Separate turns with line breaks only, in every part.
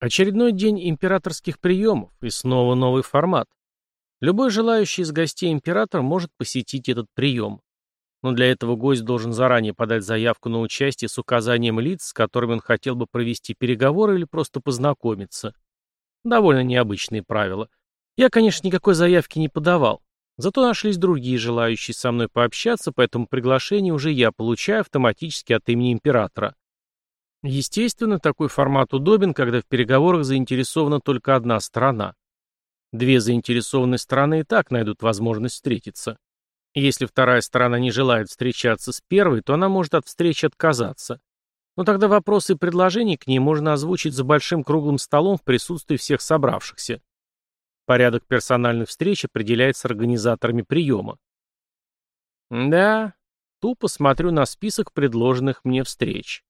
Очередной день императорских приемов и снова новый формат. Любой желающий из гостей император может посетить этот прием. Но для этого гость должен заранее подать заявку на участие с указанием лиц, с которыми он хотел бы провести переговоры или просто познакомиться. Довольно необычные правила. Я, конечно, никакой заявки не подавал. Зато нашлись другие желающие со мной пообщаться, поэтому приглашение уже я получаю автоматически от имени императора. Естественно, такой формат удобен, когда в переговорах заинтересована только одна сторона. Две заинтересованные стороны и так найдут возможность встретиться. Если вторая сторона не желает встречаться с первой, то она может от встречи отказаться. Но тогда вопросы и предложения к ней можно озвучить за большим круглым столом в присутствии всех собравшихся. Порядок персональных встреч определяется организаторами приема. Да, тупо смотрю на список предложенных мне встреч.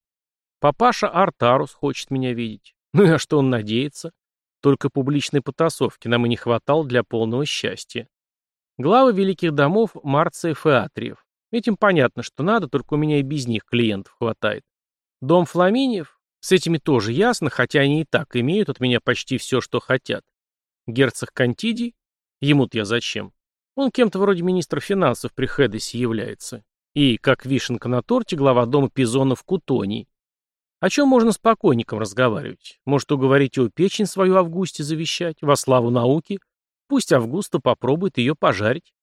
Папаша Артарус хочет меня видеть. Ну и на что он надеется? Только публичной потасовки нам и не хватало для полного счастья. Главы великих домов Марциев и Атриев. Этим понятно, что надо, только у меня и без них клиентов хватает. Дом Фламиниев? С этими тоже ясно, хотя они и так имеют от меня почти все, что хотят. Герцог Кантидий? Ему-то я зачем? Он кем-то вроде министра финансов при Хедесе является. И, как вишенка на торте, глава дома Пизонов Кутоний. О чем можно с покойником разговаривать? Может, уговорить его печень свою Августе завещать, во славу науки? Пусть Августа попробует ее пожарить.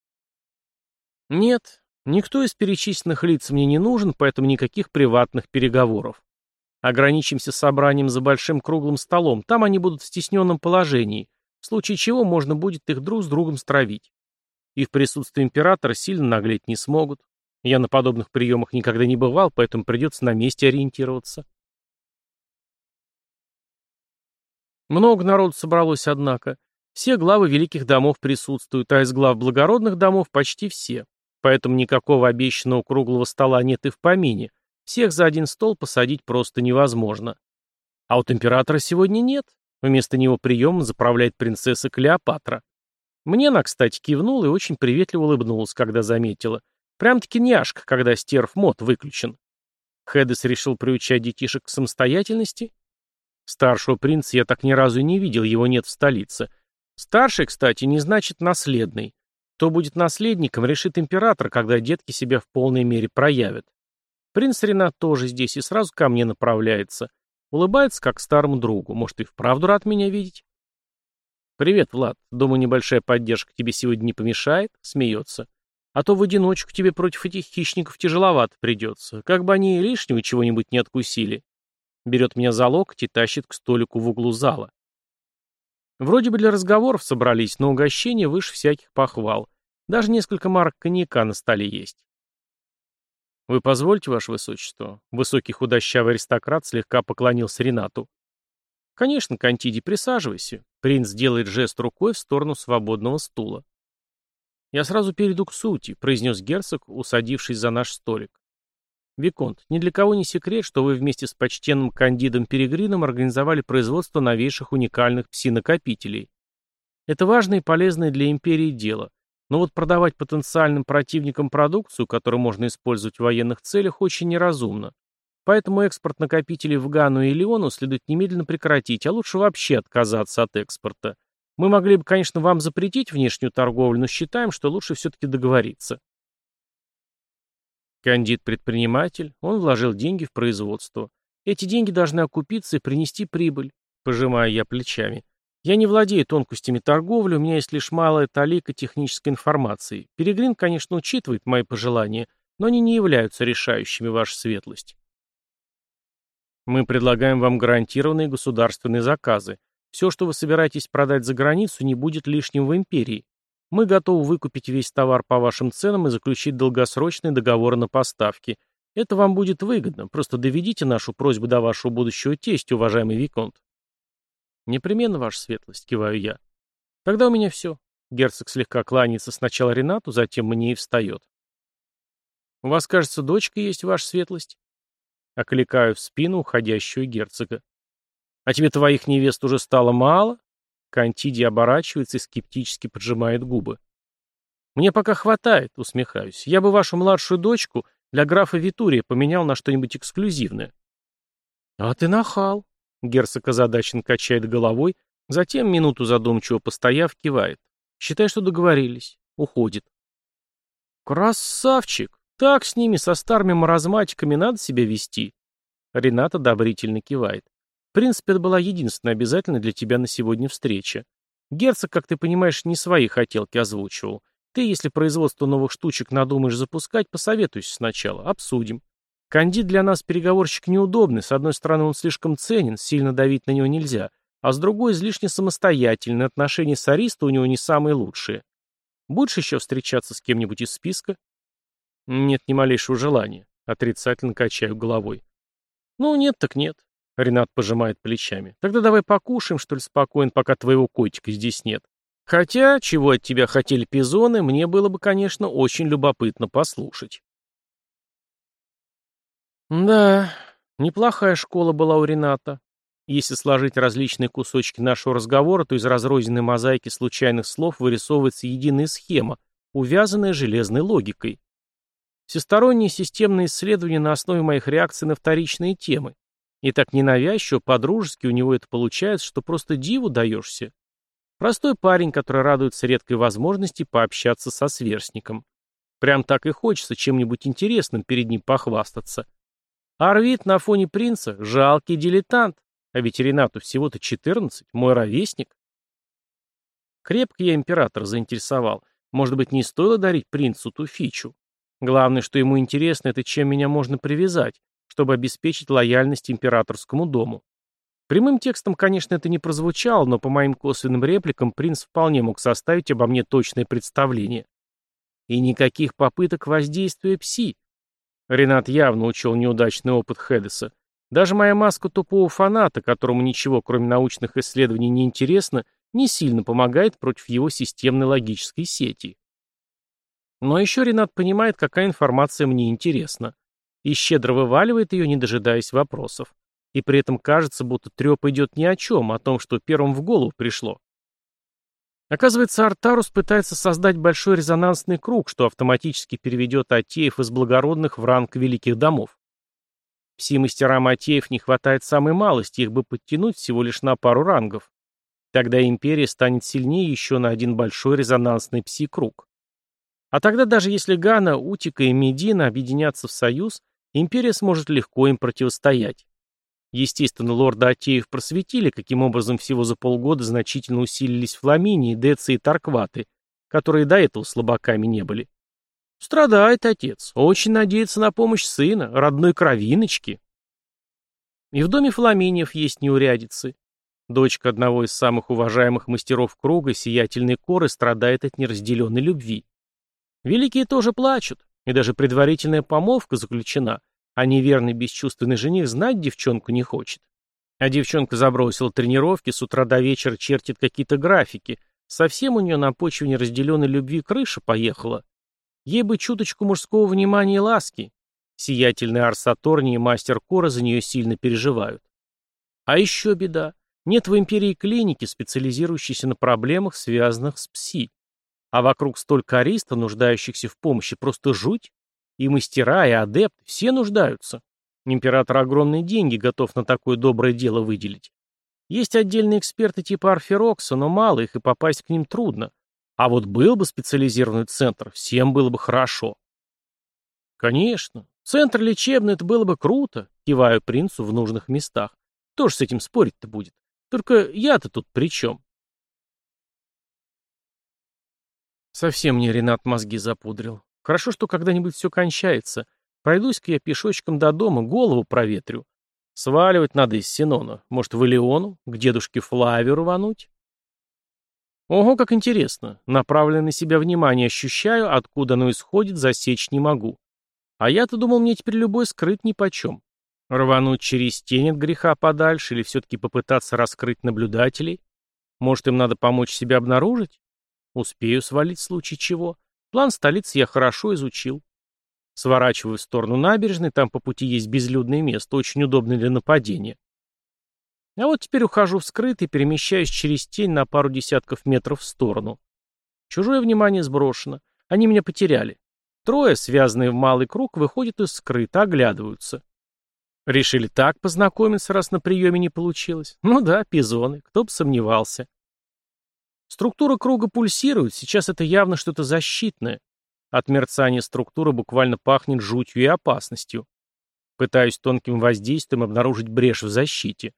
Нет, никто из перечисленных лиц мне не нужен, поэтому никаких приватных переговоров. Ограничимся собранием за большим круглым столом, там они будут в стесненном положении, в случае чего можно будет их друг с другом стравить. И в присутствии императора сильно наглеть не смогут. Я на подобных приемах никогда не бывал, поэтому придется на месте ориентироваться. Много народу собралось, однако. Все главы великих домов присутствуют, а из глав благородных домов почти все. Поэтому никакого обещанного круглого стола нет и в помине. Всех за один стол посадить просто невозможно. А вот императора сегодня нет. Вместо него приемом заправляет принцесса Клеопатра. Мне она, кстати, кивнула и очень приветливо улыбнулась, когда заметила. Прям-таки няшка, когда стерв мод выключен. Хедес решил приучать детишек к самостоятельности? Старшего принца я так ни разу и не видел, его нет в столице. Старший, кстати, не значит наследный. Кто будет наследником, решит император, когда детки себя в полной мере проявят. Принц Ренат тоже здесь и сразу ко мне направляется. Улыбается, как старому другу. Может, и вправду рад меня видеть? «Привет, Влад. Думаю, небольшая поддержка тебе сегодня не помешает?» Смеется. «А то в одиночку тебе против этих хищников тяжеловато придется. Как бы они лишнего чего-нибудь не откусили берет меня за локоть и тащит к столику в углу зала. Вроде бы для разговоров собрались, но угощение выше всяких похвал. Даже несколько марок коньяка на столе есть. «Вы позвольте, Ваше Высочество?» Высокий худощавый аристократ слегка поклонился Ренату. «Конечно, Кантиди, присаживайся». Принц делает жест рукой в сторону свободного стула. «Я сразу перейду к сути», — произнес герцог, усадившись за наш столик. Виконт, ни для кого не секрет, что вы вместе с почтенным кандидом Перегрином организовали производство новейших уникальных пси-накопителей. Это важное и полезное для империи дело. Но вот продавать потенциальным противникам продукцию, которую можно использовать в военных целях, очень неразумно. Поэтому экспорт накопителей в Гану и Леону следует немедленно прекратить, а лучше вообще отказаться от экспорта. Мы могли бы, конечно, вам запретить внешнюю торговлю, но считаем, что лучше все-таки договориться. Кандид-предприниматель, он вложил деньги в производство. Эти деньги должны окупиться и принести прибыль, пожимая я плечами. Я не владею тонкостями торговли, у меня есть лишь малая талика технической информации. Перегрин, конечно, учитывает мои пожелания, но они не являются решающими, ваша светлость. Мы предлагаем вам гарантированные государственные заказы. Все, что вы собираетесь продать за границу, не будет лишним в империи. Мы готовы выкупить весь товар по вашим ценам и заключить долгосрочные договоры на поставки. Это вам будет выгодно. Просто доведите нашу просьбу до вашего будущего тестя, уважаемый Виконт. Непременно, ваша светлость, киваю я. Тогда у меня все. Герцог слегка кланяется сначала Ренату, затем мне и встает. У вас, кажется, дочка есть, ваша светлость? Окликаю в спину уходящего герцога. А тебе твоих невест уже стало мало? Кантиди оборачивается и скептически поджимает губы. «Мне пока хватает», — усмехаюсь. «Я бы вашу младшую дочку для графа Витурия поменял на что-нибудь эксклюзивное». «А ты нахал», Герцог озадачен качает головой, затем, минуту задумчиво постояв, кивает. Считай, что договорились. Уходит. Красавчик! Так с ними, со старыми маразматиками, надо себя вести. Ренат одобрительно кивает. Принципе, это была единственная обязательная для тебя на сегодня встреча. Герцог, как ты понимаешь, не свои хотелки озвучивал. Ты, если производство новых штучек надумаешь запускать, посоветуйся сначала, обсудим. Кандид для нас переговорщик неудобный, с одной стороны он слишком ценен, сильно давить на него нельзя, а с другой излишне самостоятельный, отношения с Аристо у него не самые лучшие. Будешь еще встречаться с кем-нибудь из списка? Нет ни малейшего желания. Отрицательно качаю головой. Ну, нет так нет. Ренат пожимает плечами. Тогда давай покушаем, что ли, спокойно, пока твоего котика здесь нет. Хотя, чего от тебя хотели пизоны, мне было бы, конечно, очень любопытно послушать. Да, неплохая школа была у Рената. Если сложить различные кусочки нашего разговора, то из разрозненной мозаики случайных слов вырисовывается единая схема, увязанная железной логикой. Всесторонние системные исследования на основе моих реакций на вторичные темы. И так ненавязчиво, по-дружески у него это получается, что просто диву даешься. Простой парень, который радуется редкой возможности пообщаться со сверстником. Прям так и хочется чем-нибудь интересным перед ним похвастаться. Арвид на фоне принца — жалкий дилетант, а ведь Ренату всего-то 14, мой ровесник. Крепко я императора заинтересовал. Может быть, не стоило дарить принцу ту фичу? Главное, что ему интересно, это чем меня можно привязать, чтобы обеспечить лояльность императорскому дому. Прямым текстом, конечно, это не прозвучало, но по моим косвенным репликам принц вполне мог составить обо мне точное представление. И никаких попыток воздействия пси. Ренат явно учел неудачный опыт Хедеса. Даже моя маска тупого фаната, которому ничего, кроме научных исследований, не интересно, не сильно помогает против его системной логической сети. Но еще Ренат понимает, какая информация мне интересна, и щедро вываливает ее, не дожидаясь вопросов. И при этом кажется, будто треп идет ни о чем, о том, что первым в голову пришло. Оказывается, Артарус пытается создать большой резонансный круг, что автоматически переведет Атеев из благородных в ранг великих домов. Пси-мастерам Атеев не хватает самой малости, их бы подтянуть всего лишь на пару рангов. Тогда Империя станет сильнее еще на один большой резонансный пси-круг. А тогда даже если Гана, Утика и Медина объединятся в союз, Империя сможет легко им противостоять. Естественно, лорда Атеев просветили, каким образом всего за полгода значительно усилились Фламинии, Децы и Таркваты, которые до этого слабаками не были. Страдает отец, очень надеется на помощь сына, родной кровиночки. И в доме Фламиниев есть неурядицы. Дочка одного из самых уважаемых мастеров круга, сиятельной коры, страдает от неразделенной любви. Великие тоже плачут, и даже предварительная помолвка заключена, а неверный бесчувственный жених знать девчонку не хочет. А девчонка забросила тренировки, с утра до вечера чертит какие-то графики. Совсем у нее на почве неразделенной любви крыша поехала. Ей бы чуточку мужского внимания и ласки. Сиятельный Арсаторни и мастер Кора за нее сильно переживают. А еще беда. Нет в империи клиники, специализирующейся на проблемах, связанных с пси. А вокруг столько ариста, нуждающихся в помощи, просто жуть. И мастера, и адепты, все нуждаются. Император огромные деньги готов на такое доброе дело выделить. Есть отдельные эксперты типа Арферокса, но мало их, и попасть к ним трудно. А вот был бы специализированный центр, всем было бы хорошо. Конечно, центр лечебный, это было бы круто, киваю принцу в нужных местах. Кто ж с этим спорить-то будет? Только я-то тут при чем? Совсем мне Ренат мозги запудрил. Хорошо, что когда-нибудь все кончается. Пройдусь-ка я пешочком до дома, голову проветрю. Сваливать надо из Синона. Может, в Илеону, к дедушке Флавию рвануть? Ого, как интересно. Направленное на себя внимание ощущаю, откуда оно исходит, засечь не могу. А я-то думал, мне теперь любой скрыть нипочем. Рвануть через тень от греха подальше или все-таки попытаться раскрыть наблюдателей? Может, им надо помочь себя обнаружить? Успею свалить в случае чего. План столицы я хорошо изучил. Сворачиваю в сторону набережной, там по пути есть безлюдное место, очень удобное для нападения. А вот теперь ухожу в скрытый, перемещаюсь через тень на пару десятков метров в сторону. Чужое внимание сброшено. Они меня потеряли. Трое, связанные в малый круг, выходят из скрыта, оглядываются. Решили так познакомиться, раз на приеме не получилось? Ну да, пизоны, кто бы сомневался. Структура круга пульсирует, сейчас это явно что-то защитное. От мерцания структуры буквально пахнет жутью и опасностью. Пытаюсь тонким воздействием обнаружить брешь в защите.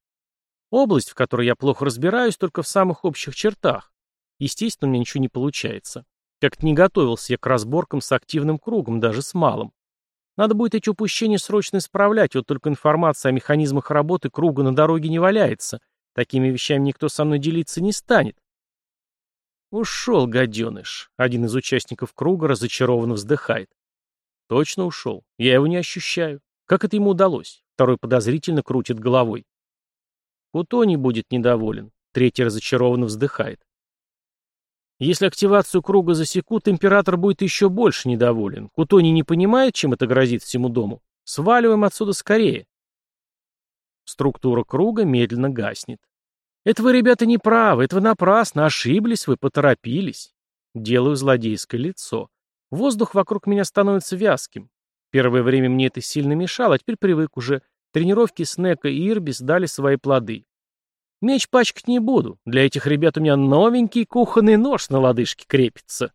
Область, в которой я плохо разбираюсь, только в самых общих чертах. Естественно, у меня ничего не получается. Как-то не готовился я к разборкам с активным кругом, даже с малым. Надо будет эти упущения срочно исправлять, вот только информация о механизмах работы круга на дороге не валяется. Такими вещами никто со мной делиться не станет. Ушел, гаденыш. Один из участников круга разочарованно вздыхает. Точно ушел. Я его не ощущаю. Как это ему удалось? Второй подозрительно крутит головой. Кутони будет недоволен. Третий разочарованно вздыхает. Если активацию круга засекут, император будет еще больше недоволен. Кутони не понимает, чем это грозит всему дому. Сваливаем отсюда скорее. Структура круга медленно гаснет. Это вы, ребята, не правы, это вы напрасно, ошиблись вы, поторопились. Делаю злодейское лицо. Воздух вокруг меня становится вязким. Первое время мне это сильно мешало, а теперь привык уже. Тренировки Снека и Ирбис дали свои плоды. Меч пачкать не буду. Для этих ребят у меня новенький кухонный нож на лодыжке крепится.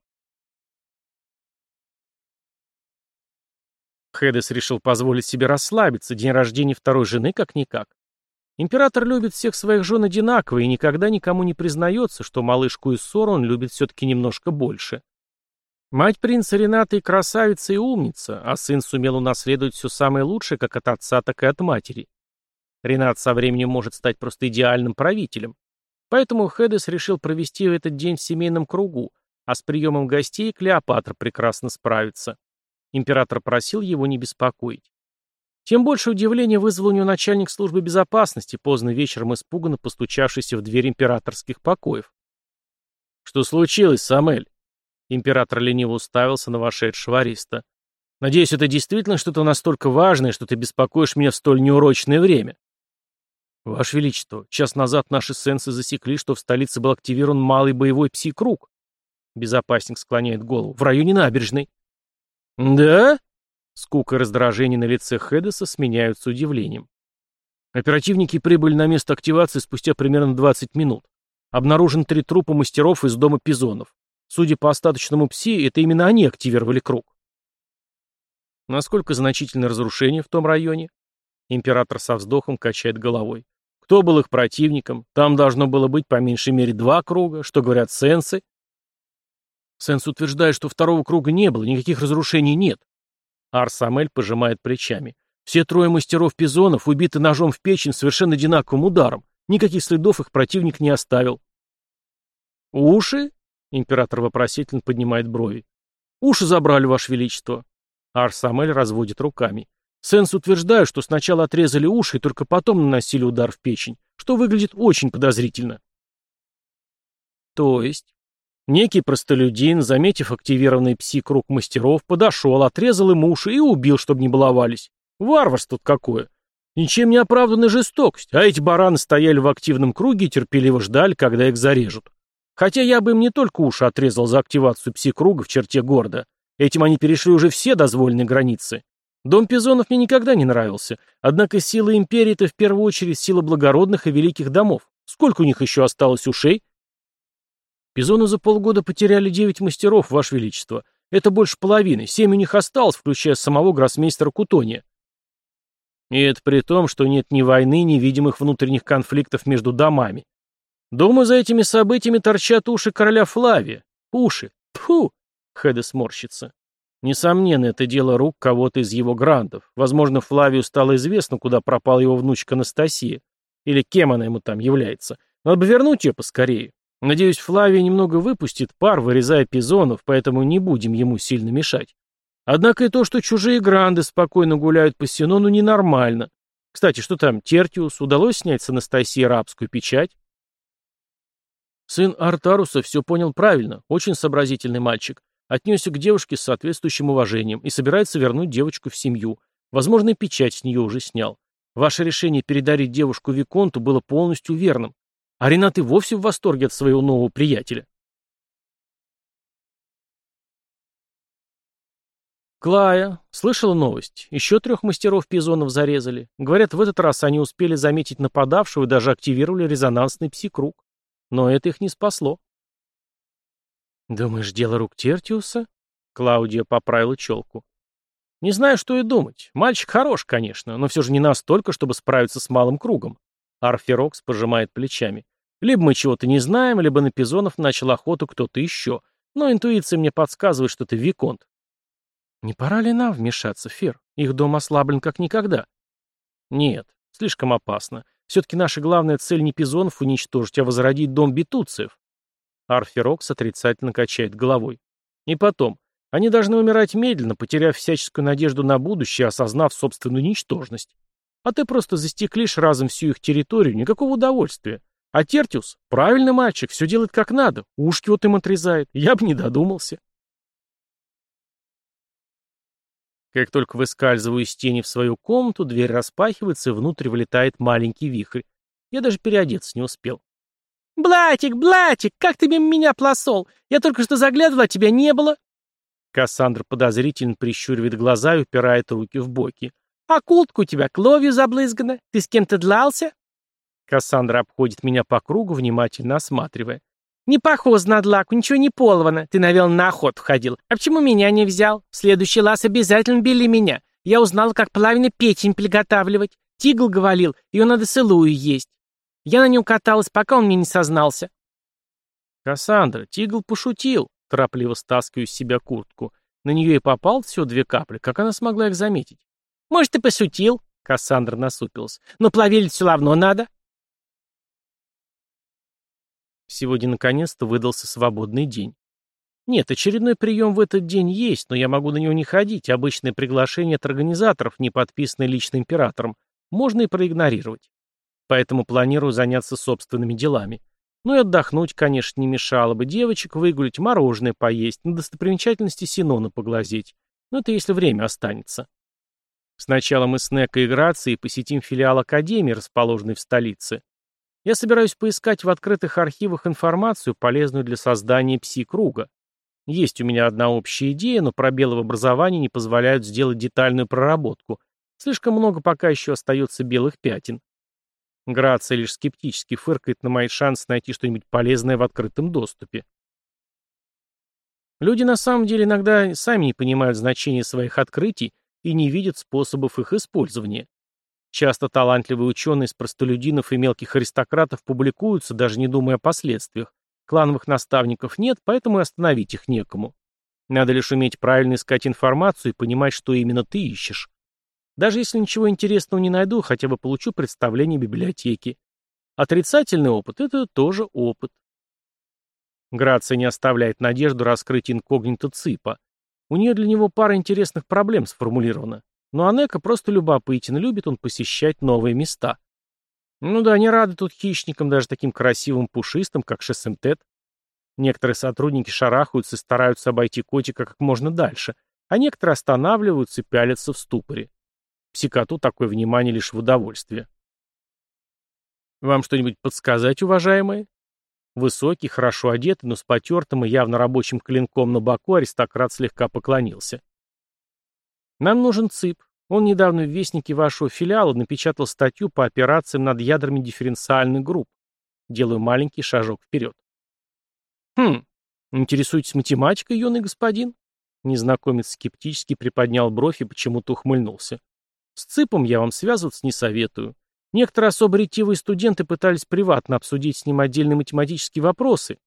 Хедес решил позволить себе расслабиться. День рождения второй жены как-никак. Император любит всех своих жен одинаково и никогда никому не признается, что малышку из ссор он любит все-таки немножко больше. Мать принца Рената и красавица, и умница, а сын сумел унаследовать все самое лучшее как от отца, так и от матери. Ренат со временем может стать просто идеальным правителем. Поэтому Хедес решил провести этот день в семейном кругу, а с приемом гостей Клеопатра прекрасно справится. Император просил его не беспокоить. Тем больше удивления вызвал у него начальник службы безопасности, поздно вечером испуганно постучавшийся в дверь императорских покоев. «Что случилось, Самель?» Император лениво уставился на вошедшего ариста. «Надеюсь, это действительно что-то настолько важное, что ты беспокоишь меня в столь неурочное время?» «Ваше Величество, час назад наши сенсы засекли, что в столице был активирован малый боевой пси-круг». Безопасник склоняет голову. «В районе набережной». «Да?» Скука и раздражение на лице Хедеса сменяются удивлением. Оперативники прибыли на место активации спустя примерно 20 минут. Обнаружен три трупа мастеров из дома Пизонов. Судя по остаточному пси, это именно они активировали круг. Насколько значительно разрушение в том районе? Император со вздохом качает головой. Кто был их противником? Там должно было быть по меньшей мере два круга. Что говорят сенсы? Сенс утверждает, что второго круга не было, никаких разрушений нет. Арсамель пожимает плечами. Все трое мастеров пизонов убиты ножом в печень совершенно одинаковым ударом. Никаких следов их противник не оставил. «Уши?» — император вопросительно поднимает брови. «Уши забрали, Ваше Величество». Арсамель разводит руками. Сенс утверждают, что сначала отрезали уши и только потом наносили удар в печень, что выглядит очень подозрительно. То есть, некий простолюдин, заметив активированный пси-круг мастеров, подошел, отрезал им уши и убил, чтобы не баловались. Варварство тут какое. Ничем не оправданная жестокость, а эти бараны стояли в активном круге и терпеливо ждали, когда их зарежут. Хотя я бы им не только уши отрезал за активацию пси-круга в черте города. Этим они перешли уже все дозволенные границы. Дом Пизонов мне никогда не нравился, однако сила империи — это в первую очередь сила благородных и великих домов. Сколько у них еще осталось ушей? Пизоны за полгода потеряли девять мастеров, Ваше Величество. Это больше половины, семь у них осталось, включая самого гроссмейстера Кутония. И это при том, что нет ни войны, ни видимых внутренних конфликтов между домами. Думаю, за этими событиями торчат уши короля Флавия. Уши. Фу! Хедес морщится. Несомненно, это дело рук кого-то из его грантов. Возможно, Флавию стало известно, куда пропала его внучка Анастасия. Или кем она ему там является. Надо бы вернуть ее поскорее. Надеюсь, Флавия немного выпустит пар, вырезая пизонов, поэтому не будем ему сильно мешать. Однако и то, что чужие гранды спокойно гуляют по Синону, ненормально. Кстати, что там, Тертиус, удалось снять с Анастасии рабскую печать? Сын Артаруса все понял правильно, очень сообразительный мальчик. Отнесся к девушке с соответствующим уважением и собирается вернуть девочку в семью. Возможно, печать с нее уже снял. Ваше решение передарить девушку Виконту было полностью верным. А Ренат и вовсе в восторге от своего нового приятеля. Клая. Слышала новость. Еще трех мастеров пизонов зарезали. Говорят, в этот раз они успели заметить нападавшего и даже активировали резонансный пси-круг. Но это их не спасло. «Думаешь, дело рук Тертиуса?» Клаудия поправила челку. «Не знаю, что и думать. Мальчик хорош, конечно, но все же не настолько, чтобы справиться с малым кругом». Арферокс пожимает плечами. «Либо мы чего-то не знаем, либо на пизонов начал охоту кто-то еще. Но интуиция мне подсказывает, что это Виконт. Не пора ли нам вмешаться, Фер? Их дом ослаблен как никогда. Нет, слишком опасно. Все-таки наша главная цель не пизонов уничтожить, а возродить дом бетуциев. Арферокс отрицательно качает головой. И потом, они должны умирать медленно, потеряв всяческую надежду на будущее, осознав собственную ничтожность. А ты просто застеклишь разом всю их территорию, никакого удовольствия. А Тертиус, правильный мальчик, все делает как надо, ушки вот им отрезает, я бы не додумался. Как только выскальзываю из тени в свою комнату, дверь распахивается, и внутрь вылетает маленький вихрь. Я даже переодеться не успел. «Блатик, Блатик, как ты мимо меня плосол? Я только что заглядывала, тебя не было!» Кассандра подозрительно прищуривает глаза и упирает руки в боки. «А куртка у тебя кровью заблызгана? Ты с кем-то длался?» Кассандра обходит меня по кругу, внимательно осматривая. «Не похож на длаку, ничего не половано. Ты, наверное, на охоту ходил. А почему меня не взял? В следующий раз обязательно били меня. Я узнал, как половину печень приготавливать. Тигл говорил, ее надо сылую есть. Я на нем каталась, пока он мне не сознался». «Кассандра, Тигл пошутил», — торопливо стаскиваю с себя куртку. На нее и попал всего две капли. Как она смогла их заметить? «Может, и пошутил», — Кассандра насупилась. «Но плавить все равно надо». Сегодня наконец-то выдался свободный день. Нет, очередной прием в этот день есть, но я могу на него не ходить. Обычное приглашение от организаторов, не подписанное лично императором, можно и проигнорировать. Поэтому планирую заняться собственными делами. Ну и отдохнуть, конечно, не мешало бы. Девочек выгулить, мороженое поесть, на достопримечательности Синона поглазеть. Но это если время останется. Сначала мы с Некой и Грацией посетим филиал Академии, расположенный в столице. Я собираюсь поискать в открытых архивах информацию, полезную для создания пси-круга. Есть у меня одна общая идея, но пробелы в образовании не позволяют сделать детальную проработку. Слишком много пока еще остается белых пятен. Грация лишь скептически фыркает на мои шансы найти что-нибудь полезное в открытом доступе. Люди на самом деле иногда сами не понимают значения своих открытий и не видят способов их использования. Часто талантливые ученые из простолюдинов и мелких аристократов публикуются, даже не думая о последствиях. Клановых наставников нет, поэтому и остановить их некому. Надо лишь уметь правильно искать информацию и понимать, что именно ты ищешь. Даже если ничего интересного не найду, хотя бы получу представление библиотеки. Отрицательный опыт — это тоже опыт. Грация не оставляет надежду раскрыть инкогнито ЦИПа. У нее для него пара интересных проблем сформулирована. Но Анека просто любопытен, любит он посещать новые места. Ну да, не рады тут хищникам, даже таким красивым пушистым, как Шессентет. Некоторые сотрудники шарахаются и стараются обойти котика как можно дальше, а некоторые останавливаются и пялятся в ступоре. Псикоту такое внимание лишь в удовольствие. Вам что-нибудь подсказать, уважаемые? Высокий, хорошо одетый, но с потертым и явно рабочим клинком на боку аристократ слегка поклонился. Нам нужен ЦИП. Он недавно в Вестнике вашего филиала напечатал статью по операциям над ядрами дифференциальных групп. Делаю маленький шажок вперед. Хм, интересуетесь математикой, юный господин? Незнакомец скептически приподнял бровь и почему-то ухмыльнулся. С ЦИПом я вам связываться не советую. Некоторые особо ретивые студенты пытались приватно обсудить с ним отдельные математические вопросы.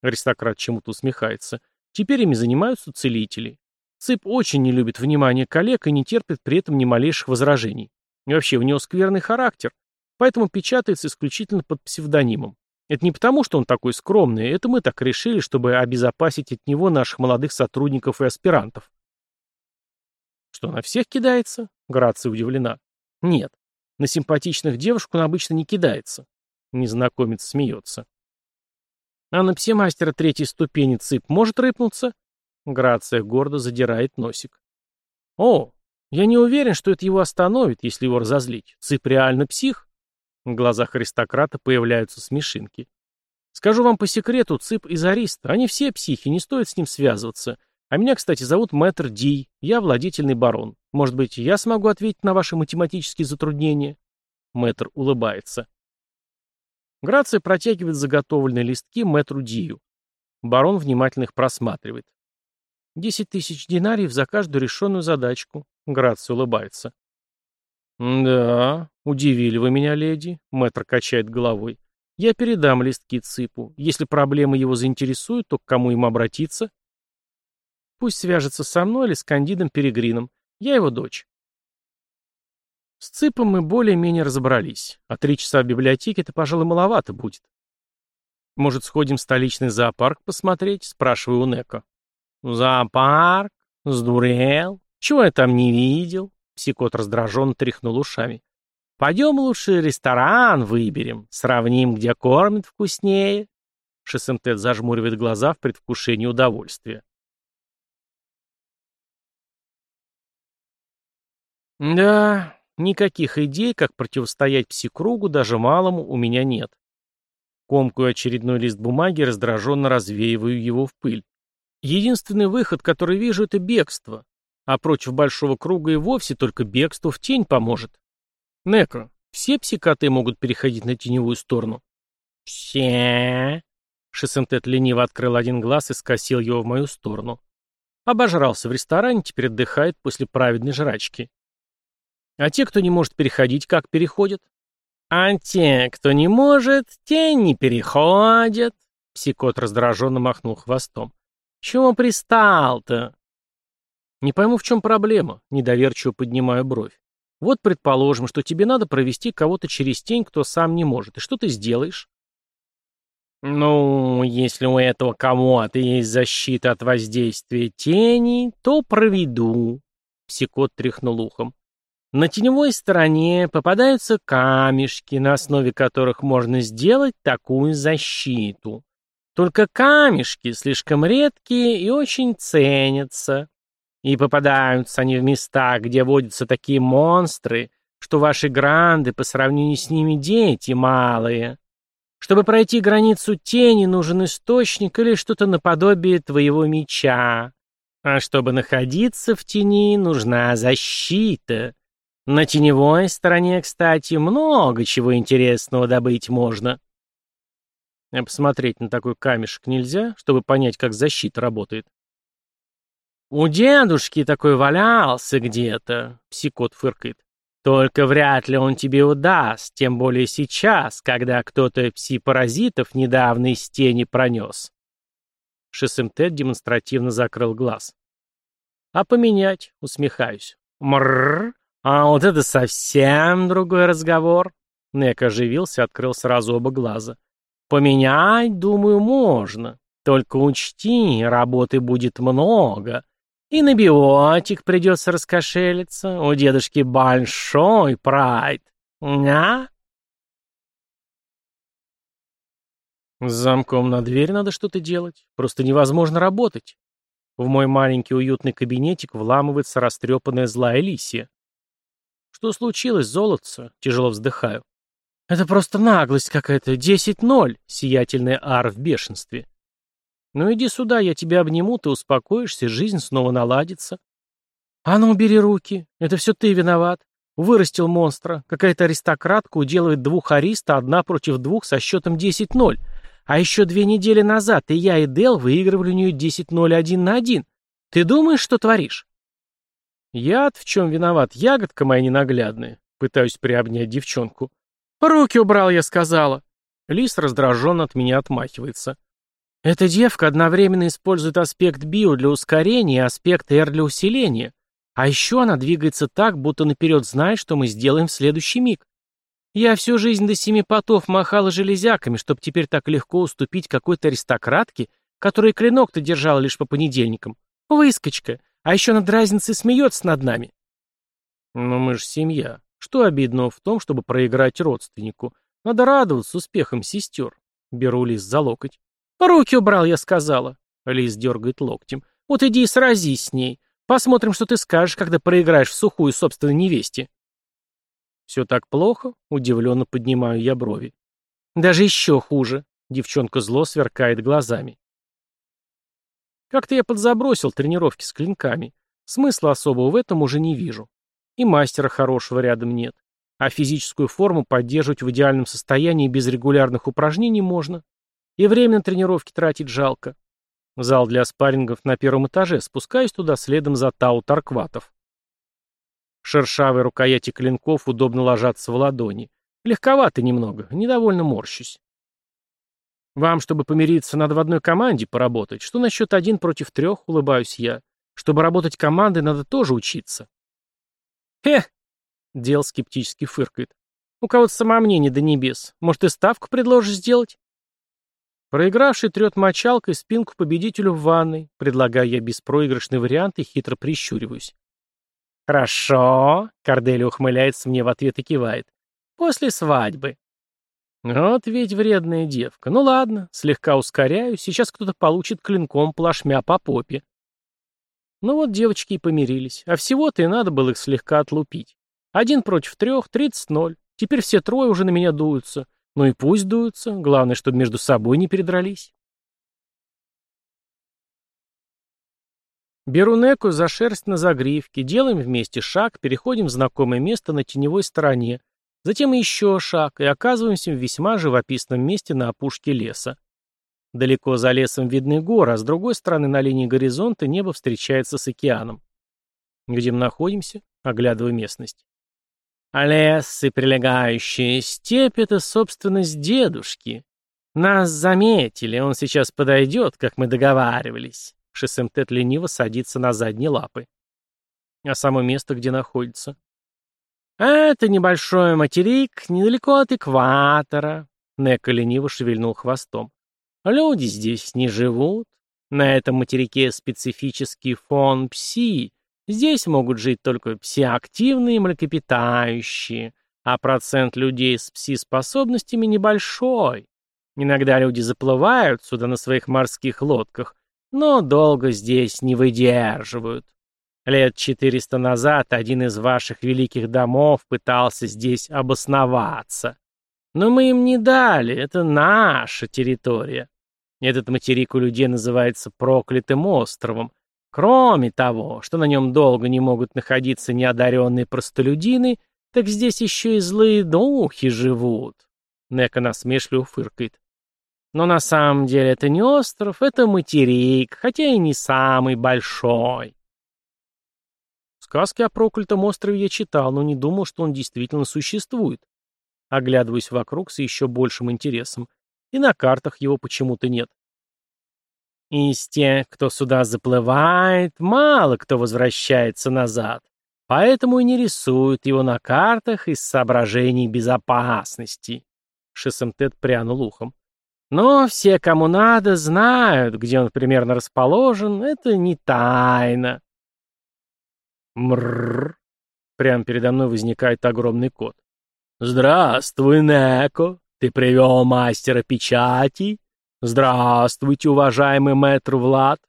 Аристократ чему-то усмехается. Теперь ими занимаются целители. Цып очень не любит внимания коллег и не терпит при этом ни малейших возражений. И вообще, у него скверный характер, поэтому печатается исключительно под псевдонимом. Это не потому, что он такой скромный, это мы так решили, чтобы обезопасить от него наших молодых сотрудников и аспирантов. Что, на всех кидается? Грация удивлена. Нет, на симпатичных девушек он обычно не кидается. Незнакомец смеется. А на псимастера третьей ступени ЦИП может рыпнуться? Грация гордо задирает носик. «О, я не уверен, что это его остановит, если его разозлить. Цып реально псих?» В глазах аристократа появляются смешинки. «Скажу вам по секрету, Цып из Ариста. Они все психи, не стоит с ним связываться. А меня, кстати, зовут Мэтр Ди, я владетельный барон. Может быть, я смогу ответить на ваши математические затруднения?» Мэтр улыбается. Грация протягивает заготовленные листки мэтру Дию. Барон внимательно их просматривает. «Десять тысяч динариев за каждую решенную задачку», — Грация улыбается. «Да, удивили вы меня, леди», — мэтр качает головой. «Я передам листки Ципу. Если проблемы его заинтересуют, то к кому им обратиться?» «Пусть свяжется со мной или с Кандидом Перегрином. Я его дочь». С ЦИПом мы более-менее разобрались, а три часа в библиотеке это, пожалуй, маловато будет. «Может, сходим в столичный зоопарк посмотреть?» — спрашиваю у Неко. «Зоопарк? Сдурел? Чего я там не видел?» Псикот раздраженно тряхнул ушами. «Пойдем лучше ресторан выберем, сравним, где кормят вкуснее». Шесемтет зажмуривает глаза в предвкушении удовольствия. Да, Никаких идей, как противостоять пси-кругу, даже малому, у меня нет. Комкую очередной лист бумаги, раздраженно развеиваю его в пыль. Единственный выход, который вижу, это бегство. А против большого круга и вовсе только бегство в тень поможет. Неко, все псикоты могут переходить на теневую сторону? Все. Шесентет лениво открыл один глаз и скосил его в мою сторону. Обожрался в ресторане, теперь отдыхает после праведной жрачки. А те, кто не может переходить, как переходят? А те, кто не может, те не переходят. Псикот раздраженно махнул хвостом. Чего пристал-то? Не пойму, в чем проблема, недоверчиво поднимаю бровь. Вот предположим, что тебе надо провести кого-то через тень, кто сам не может. И что ты сделаешь? Ну, если у этого кого-то есть защита от воздействия тени, то проведу. Псикот тряхнул ухом. На теневой стороне попадаются камешки, на основе которых можно сделать такую защиту. Только камешки слишком редкие и очень ценятся. И попадаются они в места, где водятся такие монстры, что ваши гранды по сравнению с ними дети малые. Чтобы пройти границу тени, нужен источник или что-то наподобие твоего меча. А чтобы находиться в тени, нужна защита. На теневой стороне, кстати, много чего интересного добыть можно. А посмотреть на такой камешек нельзя, чтобы понять, как защита работает. «У дедушки такой валялся где-то», — псикот фыркает. «Только вряд ли он тебе удаст, тем более сейчас, когда кто-то пси-паразитов недавно из тени пронес». Шесемтет демонстративно закрыл глаз. «А поменять?» — усмехаюсь. «Мрррр!» «А вот это совсем другой разговор!» Нек оживился, открыл сразу оба глаза. «Поменять, думаю, можно. Только учти, работы будет много. И на биотик придется раскошелиться. У дедушки большой прайд. А?» С замком на дверь надо что-то делать. Просто невозможно работать. В мой маленький уютный кабинетик вламывается растрепанная злая лисия. «Что случилось, золотце?» — тяжело вздыхаю. «Это просто наглость какая-то. Десять ноль!» — сиятельная Ар в бешенстве. «Ну иди сюда, я тебя обниму, ты успокоишься, жизнь снова наладится». «А ну, убери руки. Это все ты виноват. Вырастил монстра. Какая-то аристократка уделывает двух ариста одна против двух со счетом 10-0. А еще две недели назад и я, и Дел выигрывали у нее 10-0 один на один. Ты думаешь, что творишь?» «Я-то в чем виноват, ягодка моя ненаглядная?» Пытаюсь приобнять девчонку. «Руки убрал, я сказала!» Лис раздраженно от меня отмахивается. «Эта девка одновременно использует аспект био для ускорения и аспект р для усиления. А еще она двигается так, будто наперед знает, что мы сделаем в следующий миг. Я всю жизнь до семи потов махала железяками, чтобы теперь так легко уступить какой-то аристократке, которая клинок-то держала лишь по понедельникам. Выскочка. А еще над разницей смеется над нами. Но мы же семья. Что обидного в том, чтобы проиграть родственнику? Надо радоваться успехам сестер. Беру Лиз за локоть. Руки убрал, я сказала. Лиз дергает локтем. Вот иди и сразись с ней. Посмотрим, что ты скажешь, когда проиграешь в сухую собственной невесте. Все так плохо? Удивленно поднимаю я брови. Даже еще хуже. Девчонка зло сверкает глазами. Как-то я подзабросил тренировки с клинками. Смысла особого в этом уже не вижу. И мастера хорошего рядом нет. А физическую форму поддерживать в идеальном состоянии без регулярных упражнений можно. И время на тренировки тратить жалко. Зал для спаррингов на первом этаже, спускаюсь туда следом за Тау Таркватов. Шершавые рукояти клинков удобно ложатся в ладони. Легковато немного, недовольно морщусь. Вам, чтобы помириться, надо в одной команде поработать. Что насчет один против трех, улыбаюсь я. Чтобы работать командой, надо тоже учиться. Хе! Дел скептически фыркает. У кого-то самомнение до небес. Может, и ставку предложишь сделать? Проигравший трет мочалкой спинку победителю в ванной. Предлагаю я беспроигрышный вариант и хитро прищуриваюсь. «Хорошо», — Корделия ухмыляется мне в ответ и кивает. «После свадьбы». Вот ведь вредная девка. Ну ладно, слегка ускоряю, сейчас кто-то получит клинком плашмя по попе. Ну вот девочки и помирились, а всего-то и надо было их слегка отлупить. Один против трех, тридцать ноль. Теперь все трое уже на меня дуются. Ну и пусть дуются, главное, чтобы между собой не передрались. Беру Неку за шерсть на загривке, делаем вместе шаг, переходим в знакомое место на теневой стороне, Затем еще шаг, и оказываемся в весьма живописном месте на опушке леса. Далеко за лесом видны горы, а с другой стороны на линии горизонта небо встречается с океаном. Где мы находимся? Оглядываю местность. А лес и прилегающая степь — это собственность дедушки. Нас заметили, он сейчас подойдет, как мы договаривались. Шесемтет лениво садится на задние лапы. А само место, где находится? «Это небольшой материк, недалеко от экватора», — Нека лениво шевельнул хвостом. «Люди здесь не живут. На этом материке специфический фон пси. Здесь могут жить только псиактивные млекопитающие, а процент людей с пси-способностями небольшой. Иногда люди заплывают сюда на своих морских лодках, но долго здесь не выдерживают. Лет четыреста назад один из ваших великих домов пытался здесь обосноваться. Но мы им не дали, это наша территория. Этот материк у людей называется проклятым островом. Кроме того, что на нем долго не могут находиться неодаренные простолюдины, так здесь еще и злые духи живут. Нека насмешливо фыркает. Но на самом деле это не остров, это материк, хотя и не самый большой. Сказки о проклятом острове я читал, но не думал, что он действительно существует. Оглядываюсь вокруг с еще большим интересом. И на картах его почему-то нет. Из тех, кто сюда заплывает, мало кто возвращается назад. Поэтому и не рисуют его на картах из соображений безопасности. Шесемтет прянул ухом. Но все, кому надо, знают, где он примерно расположен, это не тайна. Мрррр. Прямо передо мной возникает огромный кот. «Здравствуй, Неко! Ты привел мастера печати? Здравствуйте, уважаемый мэтр Влад!»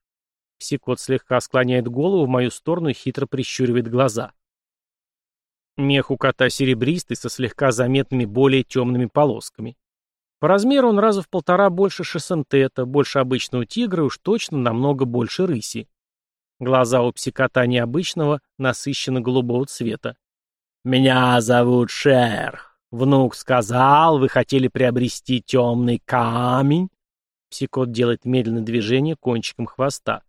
Псикот слегка склоняет голову в мою сторону и хитро прищуривает глаза. Мех у кота серебристый, со слегка заметными более темными полосками. По размеру он раза в полтора больше шессентета, больше обычного тигра и уж точно намного больше рыси. Глаза у псикота необычного, насыщенно-голубого цвета. «Меня зовут Шерх. Внук сказал, вы хотели приобрести темный камень?» Псикот делает медленное движение кончиком хвоста.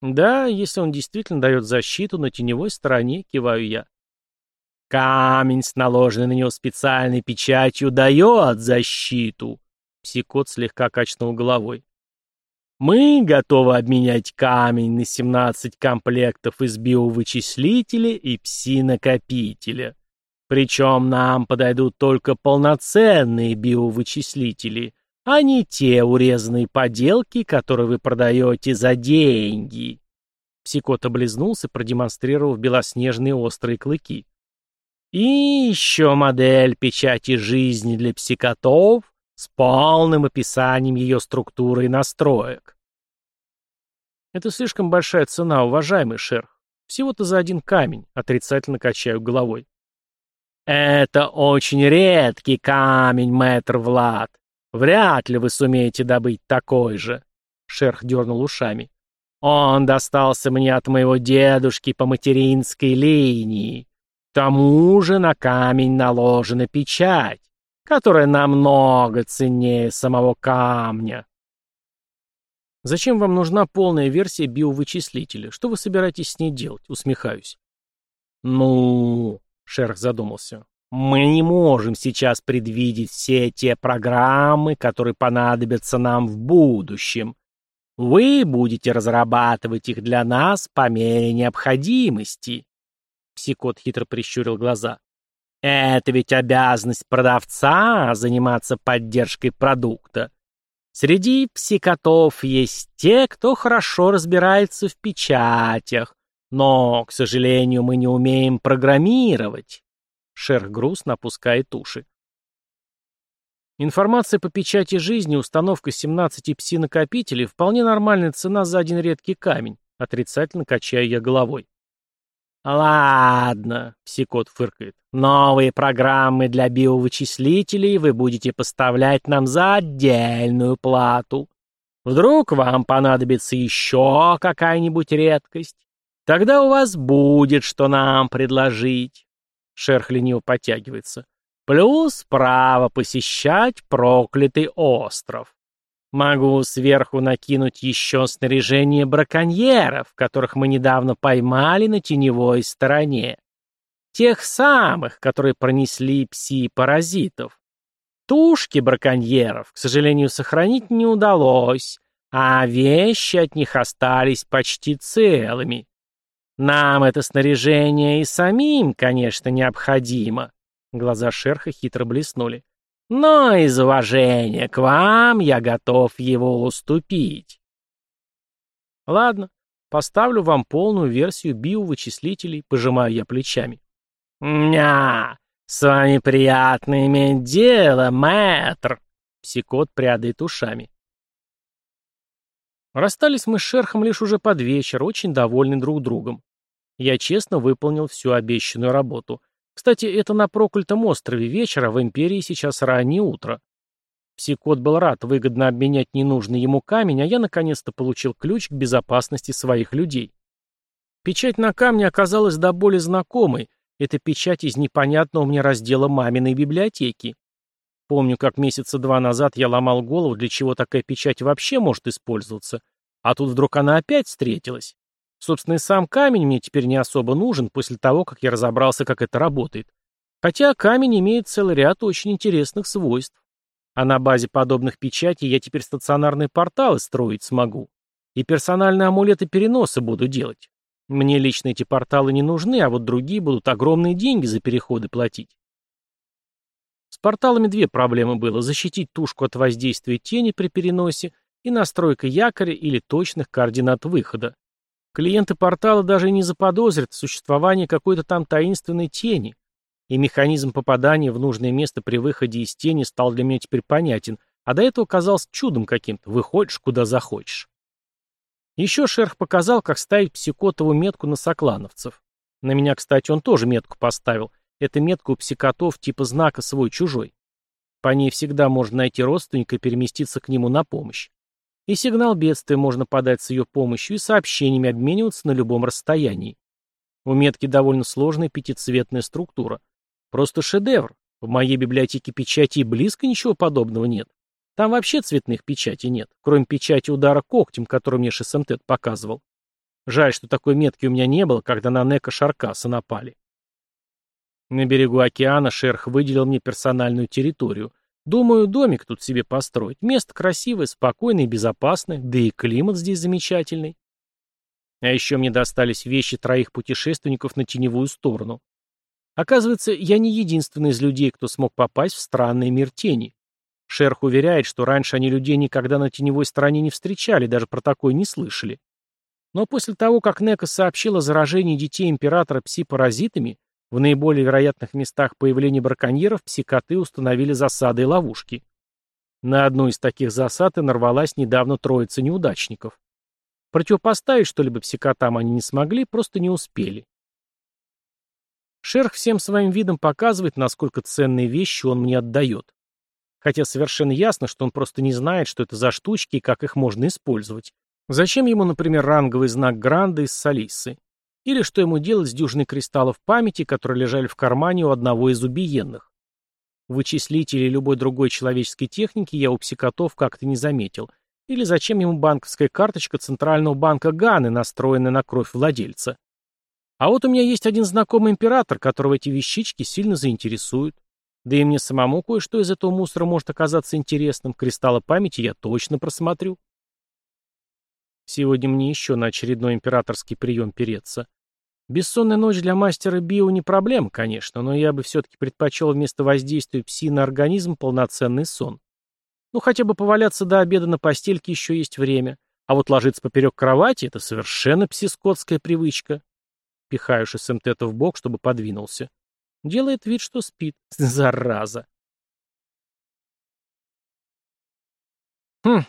«Да, если он действительно дает защиту на теневой стороне, киваю я». «Камень с наложенной на него специальной печатью дает защиту!» Псикот слегка качнул головой. Мы готовы обменять камень на 17 комплектов из биовычислителя и пси-накопителя. Причем нам подойдут только полноценные биовычислители, а не те урезанные поделки, которые вы продаете за деньги. Псикот облизнулся, продемонстрировав белоснежные острые клыки. И еще модель печати жизни для псикотов с полным описанием ее структуры и настроек. Это слишком большая цена, уважаемый шерх. Всего-то за один камень, отрицательно качаю головой. Это очень редкий камень, мэтр Влад. Вряд ли вы сумеете добыть такой же. Шерх дернул ушами. Он достался мне от моего дедушки по материнской линии. К тому же на камень наложена печать, которая намного ценнее самого камня. Зачем вам нужна полная версия биовычислителя? Что вы собираетесь с ней делать? Усмехаюсь. Ну, Шерх задумался. Мы не можем сейчас предвидеть все те программы, которые понадобятся нам в будущем. Вы будете разрабатывать их для нас по мере необходимости. Псикот хитро прищурил глаза. Это ведь обязанность продавца заниматься поддержкой продукта. Среди псикотов есть те, кто хорошо разбирается в печатях, но, к сожалению, мы не умеем программировать. Шерх грустно опускает уши. Информация по печати жизни, установка 17 пси-накопителей – вполне нормальная цена за один редкий камень, отрицательно качая я головой. «Ладно», — псикот фыркает, — «новые программы для биовычислителей вы будете поставлять нам за отдельную плату. Вдруг вам понадобится еще какая-нибудь редкость? Тогда у вас будет, что нам предложить». Шерх лениво подтягивается. «Плюс право посещать проклятый остров. Могу сверху накинуть еще снаряжение браконьеров, которых мы недавно поймали на теневой стороне. Тех самых, которые пронесли пси-паразитов. Тушки браконьеров, к сожалению, сохранить не удалось, а вещи от них остались почти целыми. Нам это снаряжение и самим, конечно, необходимо. Глаза шерха хитро блеснули. Но из уважения к вам я готов его уступить. Ладно, поставлю вам полную версию биовычислителей, пожимаю я плечами. Ня, с вами приятно иметь дело, мэтр. Псикот прядает ушами. Расстались мы с шерхом лишь уже под вечер, очень довольны друг другом. Я честно выполнил всю обещанную работу. Кстати, это на проклятом острове вечера, в Империи сейчас раннее утро. Псикот был рад выгодно обменять ненужный ему камень, а я наконец-то получил ключ к безопасности своих людей. Печать на камне оказалась до боли знакомой. Это печать из непонятного мне раздела маминой библиотеки. Помню, как месяца два назад я ломал голову, для чего такая печать вообще может использоваться. А тут вдруг она опять встретилась. Собственно, и сам камень мне теперь не особо нужен после того, как я разобрался, как это работает. Хотя камень имеет целый ряд очень интересных свойств. А на базе подобных печатей я теперь стационарные порталы строить смогу. И персональные амулеты переноса буду делать. Мне лично эти порталы не нужны, а вот другие будут огромные деньги за переходы платить. С порталами две проблемы было. Защитить тушку от воздействия тени при переносе и настройка якоря или точных координат выхода. Клиенты портала даже не заподозрят в существовании какой-то там таинственной тени, и механизм попадания в нужное место при выходе из тени стал для меня теперь понятен, а до этого казался чудом каким-то, выходишь, куда захочешь. Еще шерх показал, как ставить псикотову метку на соклановцев. На меня, кстати, он тоже метку поставил. Это метка у псикотов типа знака свой-чужой. По ней всегда можно найти родственника и переместиться к нему на помощь. И сигнал бедствия можно подать с ее помощью и сообщениями обмениваться на любом расстоянии. У метки довольно сложная пятицветная структура. Просто шедевр. В моей библиотеке печати близко ничего подобного нет. Там вообще цветных печатей нет, кроме печати удара когтем, который мне Шесемтет показывал. Жаль, что такой метки у меня не было, когда на Нека Шаркаса напали. На берегу океана шерх выделил мне персональную территорию — Думаю, домик тут себе построить. Место красивое, спокойное и безопасное, да и климат здесь замечательный. А еще мне достались вещи троих путешественников на теневую сторону. Оказывается, я не единственный из людей, кто смог попасть в странный мир тени. Шерх уверяет, что раньше они людей никогда на теневой стороне не встречали, даже про такое не слышали. Но после того, как Нека сообщила о заражении детей императора пси-паразитами, в наиболее вероятных местах появления браконьеров псикоты установили засады и ловушки. На одну из таких засад и нарвалась недавно троица неудачников. Противопоставить что-либо псикотам они не смогли, просто не успели. Шерх всем своим видом показывает, насколько ценные вещи он мне отдает. Хотя совершенно ясно, что он просто не знает, что это за штучки и как их можно использовать. Зачем ему, например, ранговый знак Гранда из Салисы? Или что ему делать с дюжиной кристаллов памяти, которые лежали в кармане у одного из убиенных? Вычислитель или любой другой человеческой техники я у псикотов как-то не заметил. Или зачем ему банковская карточка Центрального банка Ганы, настроенная на кровь владельца? А вот у меня есть один знакомый император, которого эти вещички сильно заинтересуют. Да и мне самому кое-что из этого мусора может оказаться интересным. Кристаллы памяти я точно просмотрю. Сегодня мне еще на очередной императорский прием переться. Бессонная ночь для мастера био не проблема, конечно, но я бы все-таки предпочел вместо воздействия пси на организм полноценный сон. Ну, хотя бы поваляться до обеда на постельке еще есть время. А вот ложиться поперек кровати — это совершенно псискотская привычка. Пихаю СМТ-то в бок, чтобы подвинулся. Делает вид, что спит. Зараза. Хм,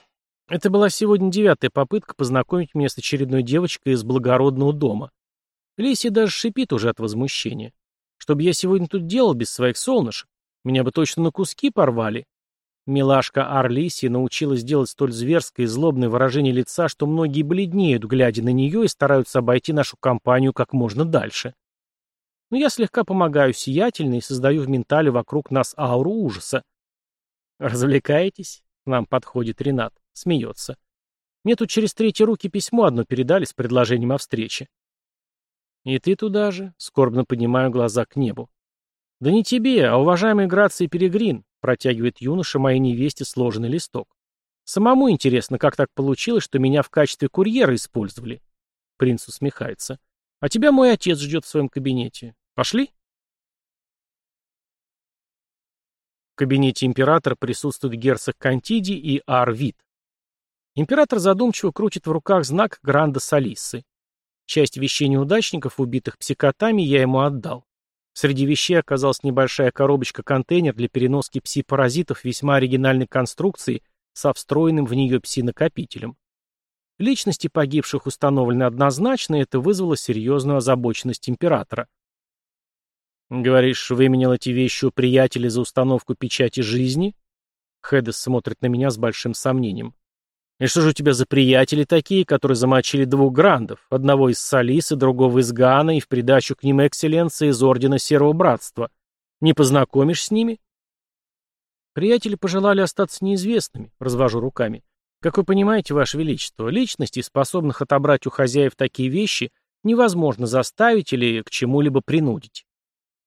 это была сегодня девятая попытка познакомить меня с очередной девочкой из благородного дома. Лисия даже шипит уже от возмущения. Чтобы я сегодня тут делал без своих солнышек? Меня бы точно на куски порвали. Милашка Арлиси научилась делать столь зверское и злобное выражение лица, что многие бледнеют, глядя на нее, и стараются обойти нашу компанию как можно дальше. Но я слегка помогаю сиятельно и создаю в ментале вокруг нас ауру ужаса. «Развлекаетесь?» — нам подходит Ренат, смеется. «Мне тут через третьи руки письмо одно передали с предложением о встрече». «И ты туда же?» — скорбно поднимаю глаза к небу. «Да не тебе, а уважаемый Граций Перегрин», — протягивает юноша моей невесте сложенный листок. «Самому интересно, как так получилось, что меня в качестве курьера использовали?» Принц усмехается. «А тебя мой отец ждет в своем кабинете. Пошли?» В кабинете императора присутствуют герцог Кантиди и Арвид. Император задумчиво крутит в руках знак Гранда Салиссы. Часть вещей неудачников, убитых псикотами, я ему отдал. Среди вещей оказалась небольшая коробочка-контейнер для переноски пси-паразитов весьма оригинальной конструкции со встроенным в нее пси-накопителем. Личности погибших установлены однозначно, и это вызвало серьезную озабоченность императора. «Говоришь, выменял эти вещи у приятеля за установку печати жизни?» Хедес смотрит на меня с большим сомнением. «И что же у тебя за приятели такие, которые замочили двух грандов, одного из Салисы, другого из Гана и в придачу к ним экселленции из Ордена Серого Братства? Не познакомишь с ними?» Приятели пожелали остаться неизвестными, развожу руками. Как вы понимаете, Ваше Величество, личностей, способных отобрать у хозяев такие вещи, невозможно заставить или к чему-либо принудить.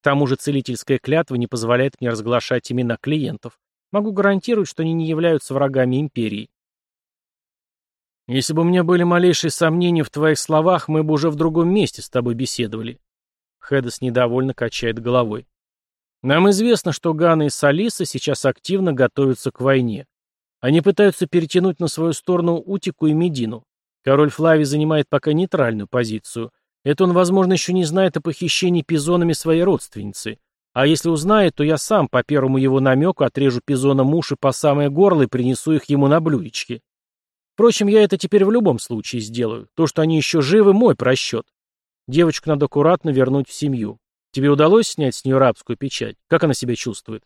К тому же целительская клятва не позволяет мне разглашать имена клиентов. Могу гарантировать, что они не являются врагами империи. Если бы у меня были малейшие сомнения в твоих словах, мы бы уже в другом месте с тобой беседовали. Хедес недовольно качает головой. Нам известно, что Гана и Салиса сейчас активно готовятся к войне. Они пытаются перетянуть на свою сторону Утику и Медину. Король Флавий занимает пока нейтральную позицию. Это он, возможно, еще не знает о похищении пизонами своей родственницы. А если узнает, то я сам по первому его намеку отрежу пизонам уши по самое горло и принесу их ему на блюдечке. Впрочем, я это теперь в любом случае сделаю. То, что они еще живы, мой просчет. Девочку надо аккуратно вернуть в семью. Тебе удалось снять с нее рабскую печать? Как она себя чувствует?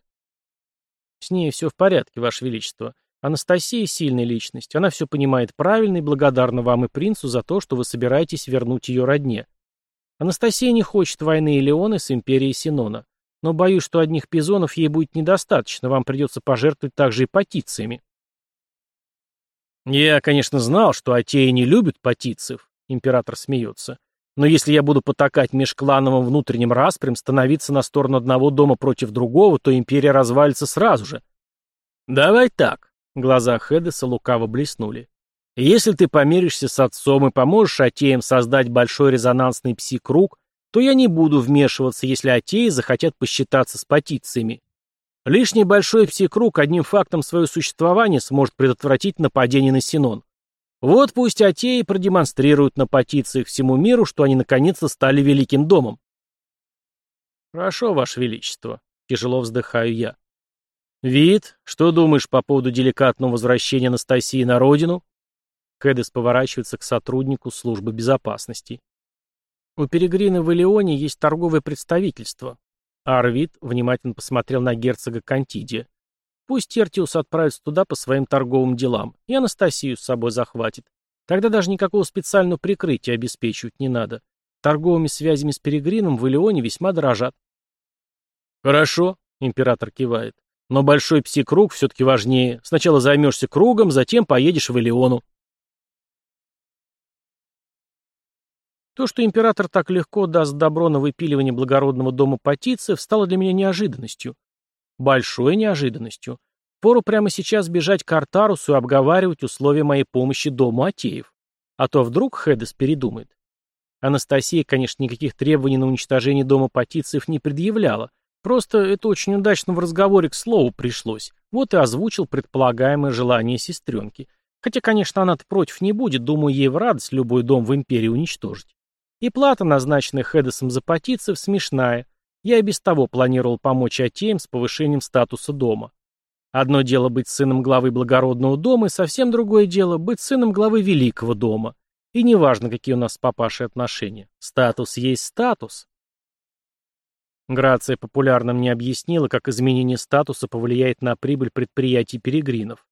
С ней все в порядке, Ваше Величество. Анастасия — сильная личность. Она все понимает правильно и благодарна вам и принцу за то, что вы собираетесь вернуть ее родне. Анастасия не хочет войны Элеоны с империей Синона. Но боюсь, что одних пизонов ей будет недостаточно, вам придется пожертвовать также и патициями. «Я, конечно, знал, что атеи не любят патицев», — император смеется. «Но если я буду потакать межклановым внутренним распрям, становиться на сторону одного дома против другого, то империя развалится сразу же». «Давай так», — глаза Хедеса лукаво блеснули. «Если ты помиришься с отцом и поможешь атеям создать большой резонансный пси-круг, то я не буду вмешиваться, если атеи захотят посчитаться с патициями. Лишний большой пси-круг одним фактом своего существования сможет предотвратить нападение на Синон. Вот пусть Атеи продемонстрируют на патициях всему миру, что они наконец-то стали великим домом. Хорошо, Ваше Величество. Тяжело вздыхаю я. Вид, что думаешь по поводу деликатного возвращения Анастасии на родину? Кэдес поворачивается к сотруднику службы безопасности. У Перегрина в Элеоне есть торговое представительство. Арвид внимательно посмотрел на герцога Кантидия. Пусть Тертиус отправится туда по своим торговым делам, и Анастасию с собой захватит. Тогда даже никакого специального прикрытия обеспечивать не надо. Торговыми связями с Перегрином в Илеоне весьма дорожат. «Хорошо», — император кивает. «Но большой пси-круг все-таки важнее. Сначала займешься кругом, затем поедешь в Илеону». То, что император так легко даст добро на выпиливание благородного дома патицев, стало для меня неожиданностью. Большой неожиданностью. Пору прямо сейчас бежать к Артарусу и обговаривать условия моей помощи дому Атеев. А то вдруг Хедес передумает. Анастасия, конечно, никаких требований на уничтожение дома патициев не предъявляла. Просто это очень удачно в разговоре к слову пришлось. Вот и озвучил предполагаемое желание сестренки. Хотя, конечно, она-то против не будет, думаю, ей в радость любой дом в империи уничтожить. И плата, назначенная Хедесом за патицев, смешная. Я и без того планировал помочь Атеям с повышением статуса дома. Одно дело быть сыном главы благородного дома, и совсем другое дело быть сыном главы великого дома. И неважно, какие у нас с папашей отношения. Статус есть статус. Грация популярно мне объяснила, как изменение статуса повлияет на прибыль предприятий перегринов.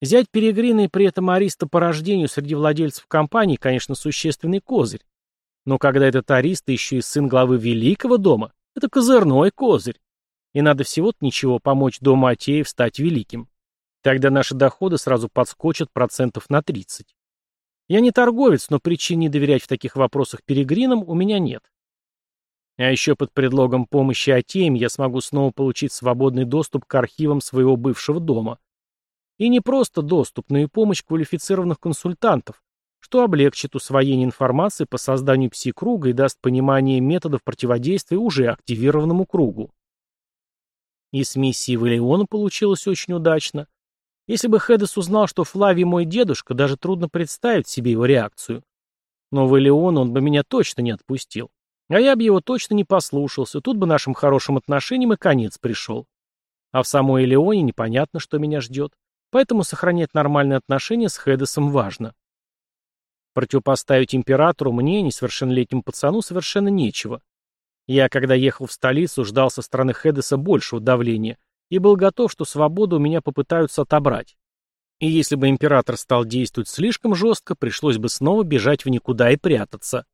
Взять перегрина и при этом ариста по рождению среди владельцев компании, конечно, существенный козырь. Но когда этот арист еще и сын главы великого дома, это козырной козырь. И надо всего-то ничего помочь дому Атеев стать великим. Тогда наши доходы сразу подскочат процентов на 30. Я не торговец, но причин не доверять в таких вопросах перегринам у меня нет. А еще под предлогом помощи Атеям я смогу снова получить свободный доступ к архивам своего бывшего дома. И не просто доступ, но и помощь квалифицированных консультантов, что облегчит усвоение информации по созданию пси-круга и даст понимание методов противодействия уже активированному кругу. И с миссией Валиона получилось очень удачно. Если бы Хедес узнал, что Флавий мой дедушка, даже трудно представить себе его реакцию. Но в Элеон он бы меня точно не отпустил. А я бы его точно не послушался, тут бы нашим хорошим отношениям и конец пришел. А в самой Элеоне непонятно, что меня ждет. Поэтому сохранять нормальные отношения с Хедесом важно. Противопоставить императору мне, несовершеннолетнему пацану, совершенно нечего. Я, когда ехал в столицу, ждал со стороны Хедеса большего давления и был готов, что свободу у меня попытаются отобрать. И если бы император стал действовать слишком жестко, пришлось бы снова бежать в никуда и прятаться.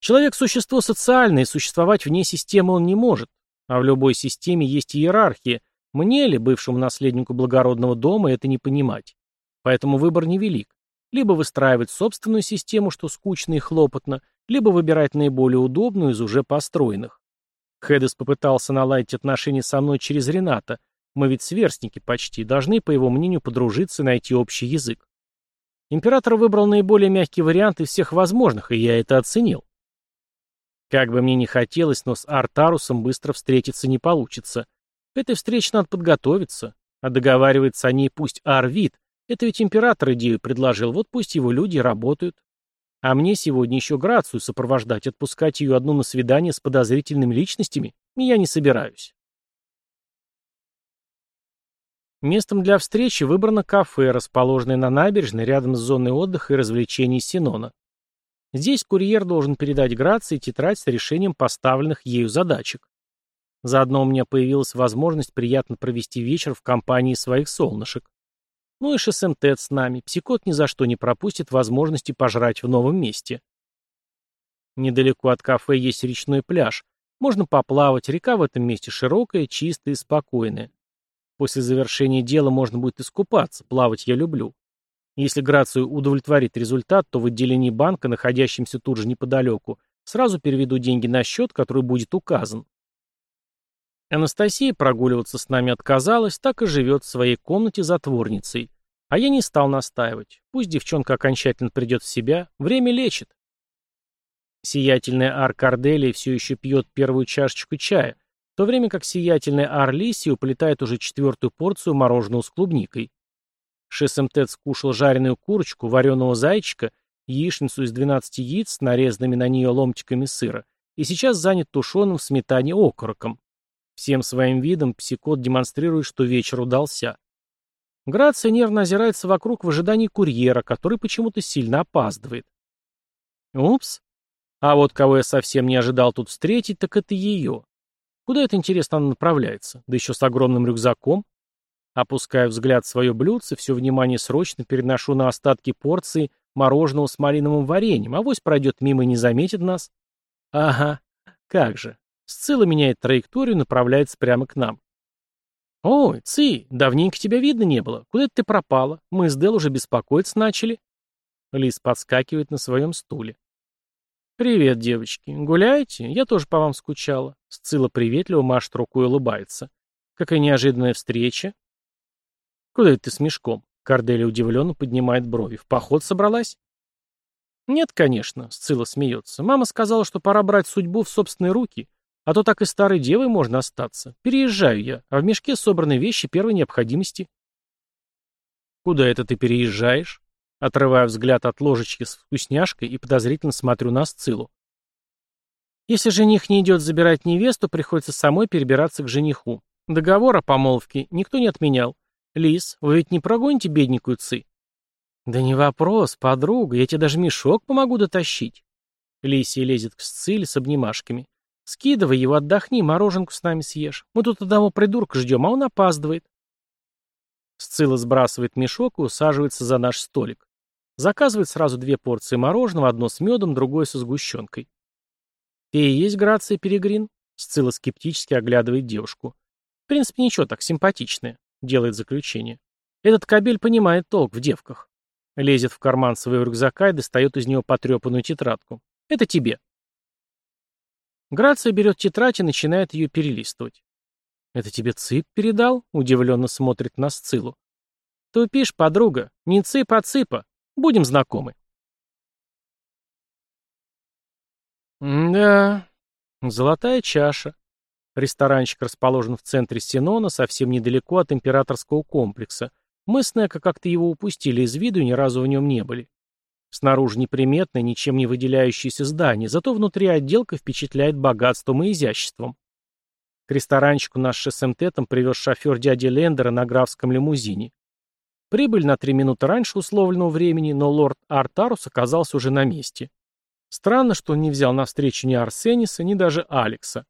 Человек – существо социальное, существовать вне системы он не может. А в любой системе есть иерархия. Мне ли, бывшему наследнику благородного дома, это не понимать? Поэтому выбор невелик. Либо выстраивать собственную систему, что скучно и хлопотно, либо выбирать наиболее удобную из уже построенных. Хедес попытался наладить отношения со мной через Рената. Мы ведь сверстники почти, должны, по его мнению, подружиться и найти общий язык. Император выбрал наиболее мягкий вариант из всех возможных, и я это оценил. Как бы мне ни хотелось, но с Артарусом быстро встретиться не получится. К этой встрече надо подготовиться, а договаривается о ней пусть Арвид, это ведь император идею предложил, вот пусть его люди работают. А мне сегодня еще Грацию сопровождать, отпускать ее одну на свидание с подозрительными личностями я не собираюсь. Местом для встречи выбрано кафе, расположенное на набережной рядом с зоной отдыха и развлечений Синона. Здесь курьер должен передать Грации тетрадь с решением поставленных ею задачек. Заодно у меня появилась возможность приятно провести вечер в компании своих солнышек. Ну и Шесемтет с нами. Псикот ни за что не пропустит возможности пожрать в новом месте. Недалеко от кафе есть речной пляж. Можно поплавать, река в этом месте широкая, чистая и спокойная. После завершения дела можно будет искупаться, плавать я люблю. Если Грацию удовлетворит результат, то в отделении банка, находящемся тут же неподалеку, сразу переведу деньги на счет, который будет указан. Анастасия прогуливаться с нами отказалась, так и живет в своей комнате затворницей. А я не стал настаивать. Пусть девчонка окончательно придет в себя, время лечит. Сиятельная Ар Карделия все еще пьет первую чашечку чая, в то время как сиятельная Ар Лисия уплетает уже четвертую порцию мороженого с клубникой. Шесемтет скушал жареную курочку, вареного зайчика, яичницу из 12 яиц с нарезанными на нее ломтиками сыра и сейчас занят тушеным в сметане окороком. Всем своим видом псикот демонстрирует, что вечер удался. Грация нервно озирается вокруг в ожидании курьера, который почему-то сильно опаздывает. Упс. А вот кого я совсем не ожидал тут встретить, так это ее. Куда это, интересно, она направляется? Да еще с огромным рюкзаком. Опускаю взгляд в свое блюдце, все внимание срочно переношу на остатки порции мороженого с малиновым вареньем, а вось пройдет мимо и не заметит нас. Ага, как же. Сцилла меняет траекторию, направляется прямо к нам. «Ой, Ци, давненько тебя видно не было. Куда ты пропала? Мы с Дел уже беспокоиться начали». Лис подскакивает на своем стуле. «Привет, девочки. Гуляете? Я тоже по вам скучала». Сцилла приветливо машет рукой и улыбается. «Какая неожиданная встреча». «Куда ты с мешком?» Корделия удивленно поднимает брови. «В поход собралась?» «Нет, конечно», — Сцилла смеется. «Мама сказала, что пора брать судьбу в собственные руки, а то так и старой девой можно остаться. Переезжаю я, а в мешке собраны вещи первой необходимости». «Куда это ты переезжаешь?» Отрываю взгляд от ложечки с вкусняшкой и подозрительно смотрю на Сциллу. Если жених не идет забирать невесту, приходится самой перебираться к жениху. Договор о помолвке никто не отменял. Лис, вы ведь не прогоните бедненькую Ци? Да не вопрос, подруга, я тебе даже мешок помогу дотащить. Лисия лезет к Сциле с обнимашками. Скидывай его, отдохни, мороженку с нами съешь. Мы тут одного придурка ждем, а он опаздывает. Сцилла сбрасывает мешок и усаживается за наш столик. Заказывает сразу две порции мороженого, одно с медом, другое со сгущенкой. «Ты и есть Грация Перегрин?» Сцилла скептически оглядывает девушку. «В принципе, ничего так, симпатичная», — делает заключение. «Этот кабель понимает толк в девках». Лезет в карман своего рюкзака и достает из него потрепанную тетрадку. «Это тебе». Грация берет тетрадь и начинает ее перелистывать. «Это тебе Цып передал?» — удивленно смотрит на Сцилу. «Тупишь, подруга. Не Цып, а Цыпа. Будем знакомы». «Да, золотая чаша. Ресторанчик расположен в центре Синона, совсем недалеко от императорского комплекса. Мы с Неко как-то его упустили из виду и ни разу в нем не были. Снаружи неприметное, ничем не выделяющееся здание, зато внутри отделка впечатляет богатством и изяществом. К ресторанчику наш шессемтетом привез шофер дяди Лендера на графском лимузине. Прибыль на три минуты раньше условленного времени, но лорд Артарус оказался уже на месте. Странно, что он не взял на встречу ни Арсениса, ни даже Алекса.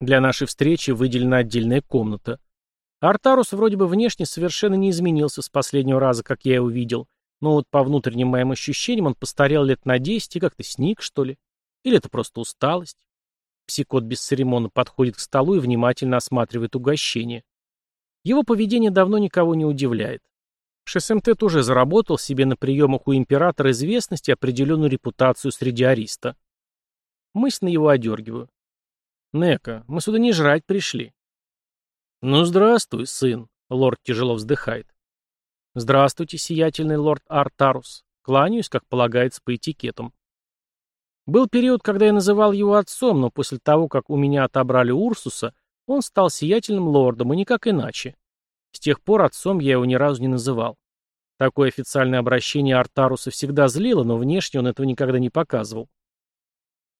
Для нашей встречи выделена отдельная комната. Артарус вроде бы внешне совершенно не изменился с последнего раза, как я его видел, но вот по внутренним моим ощущениям он постарел лет на десять и как-то сник, что ли. Или это просто усталость? Псикот бесцеремонно подходит к столу и внимательно осматривает угощение. Его поведение давно никого не удивляет. ШСМТ уже заработал себе на приемах у императора известность и определенную репутацию среди ариста. Мысленно его одергиваю. Нека, мы сюда не жрать пришли. Ну, здравствуй, сын, лорд тяжело вздыхает. Здравствуйте, сиятельный лорд Артарус. Кланяюсь, как полагается по этикетам. Был период, когда я называл его отцом, но после того, как у меня отобрали Урсуса, он стал сиятельным лордом, и никак иначе. С тех пор отцом я его ни разу не называл. Такое официальное обращение Артаруса всегда злило, но внешне он этого никогда не показывал.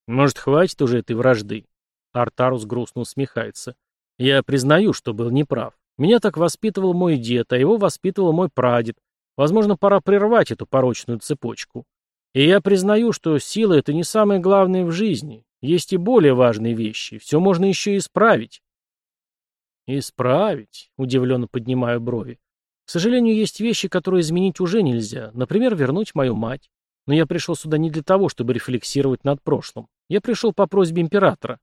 Может, хватит уже этой вражды? Артарус грустно усмехается. Я признаю, что был неправ. Меня так воспитывал мой дед, а его воспитывал мой прадед. Возможно, пора прервать эту порочную цепочку. И я признаю, что сила — это не самое главное в жизни. Есть и более важные вещи. Все можно еще исправить. Исправить? Удивленно поднимаю брови. К сожалению, есть вещи, которые изменить уже нельзя. Например, вернуть мою мать. Но я пришел сюда не для того, чтобы рефлексировать над прошлым. Я пришел по просьбе императора.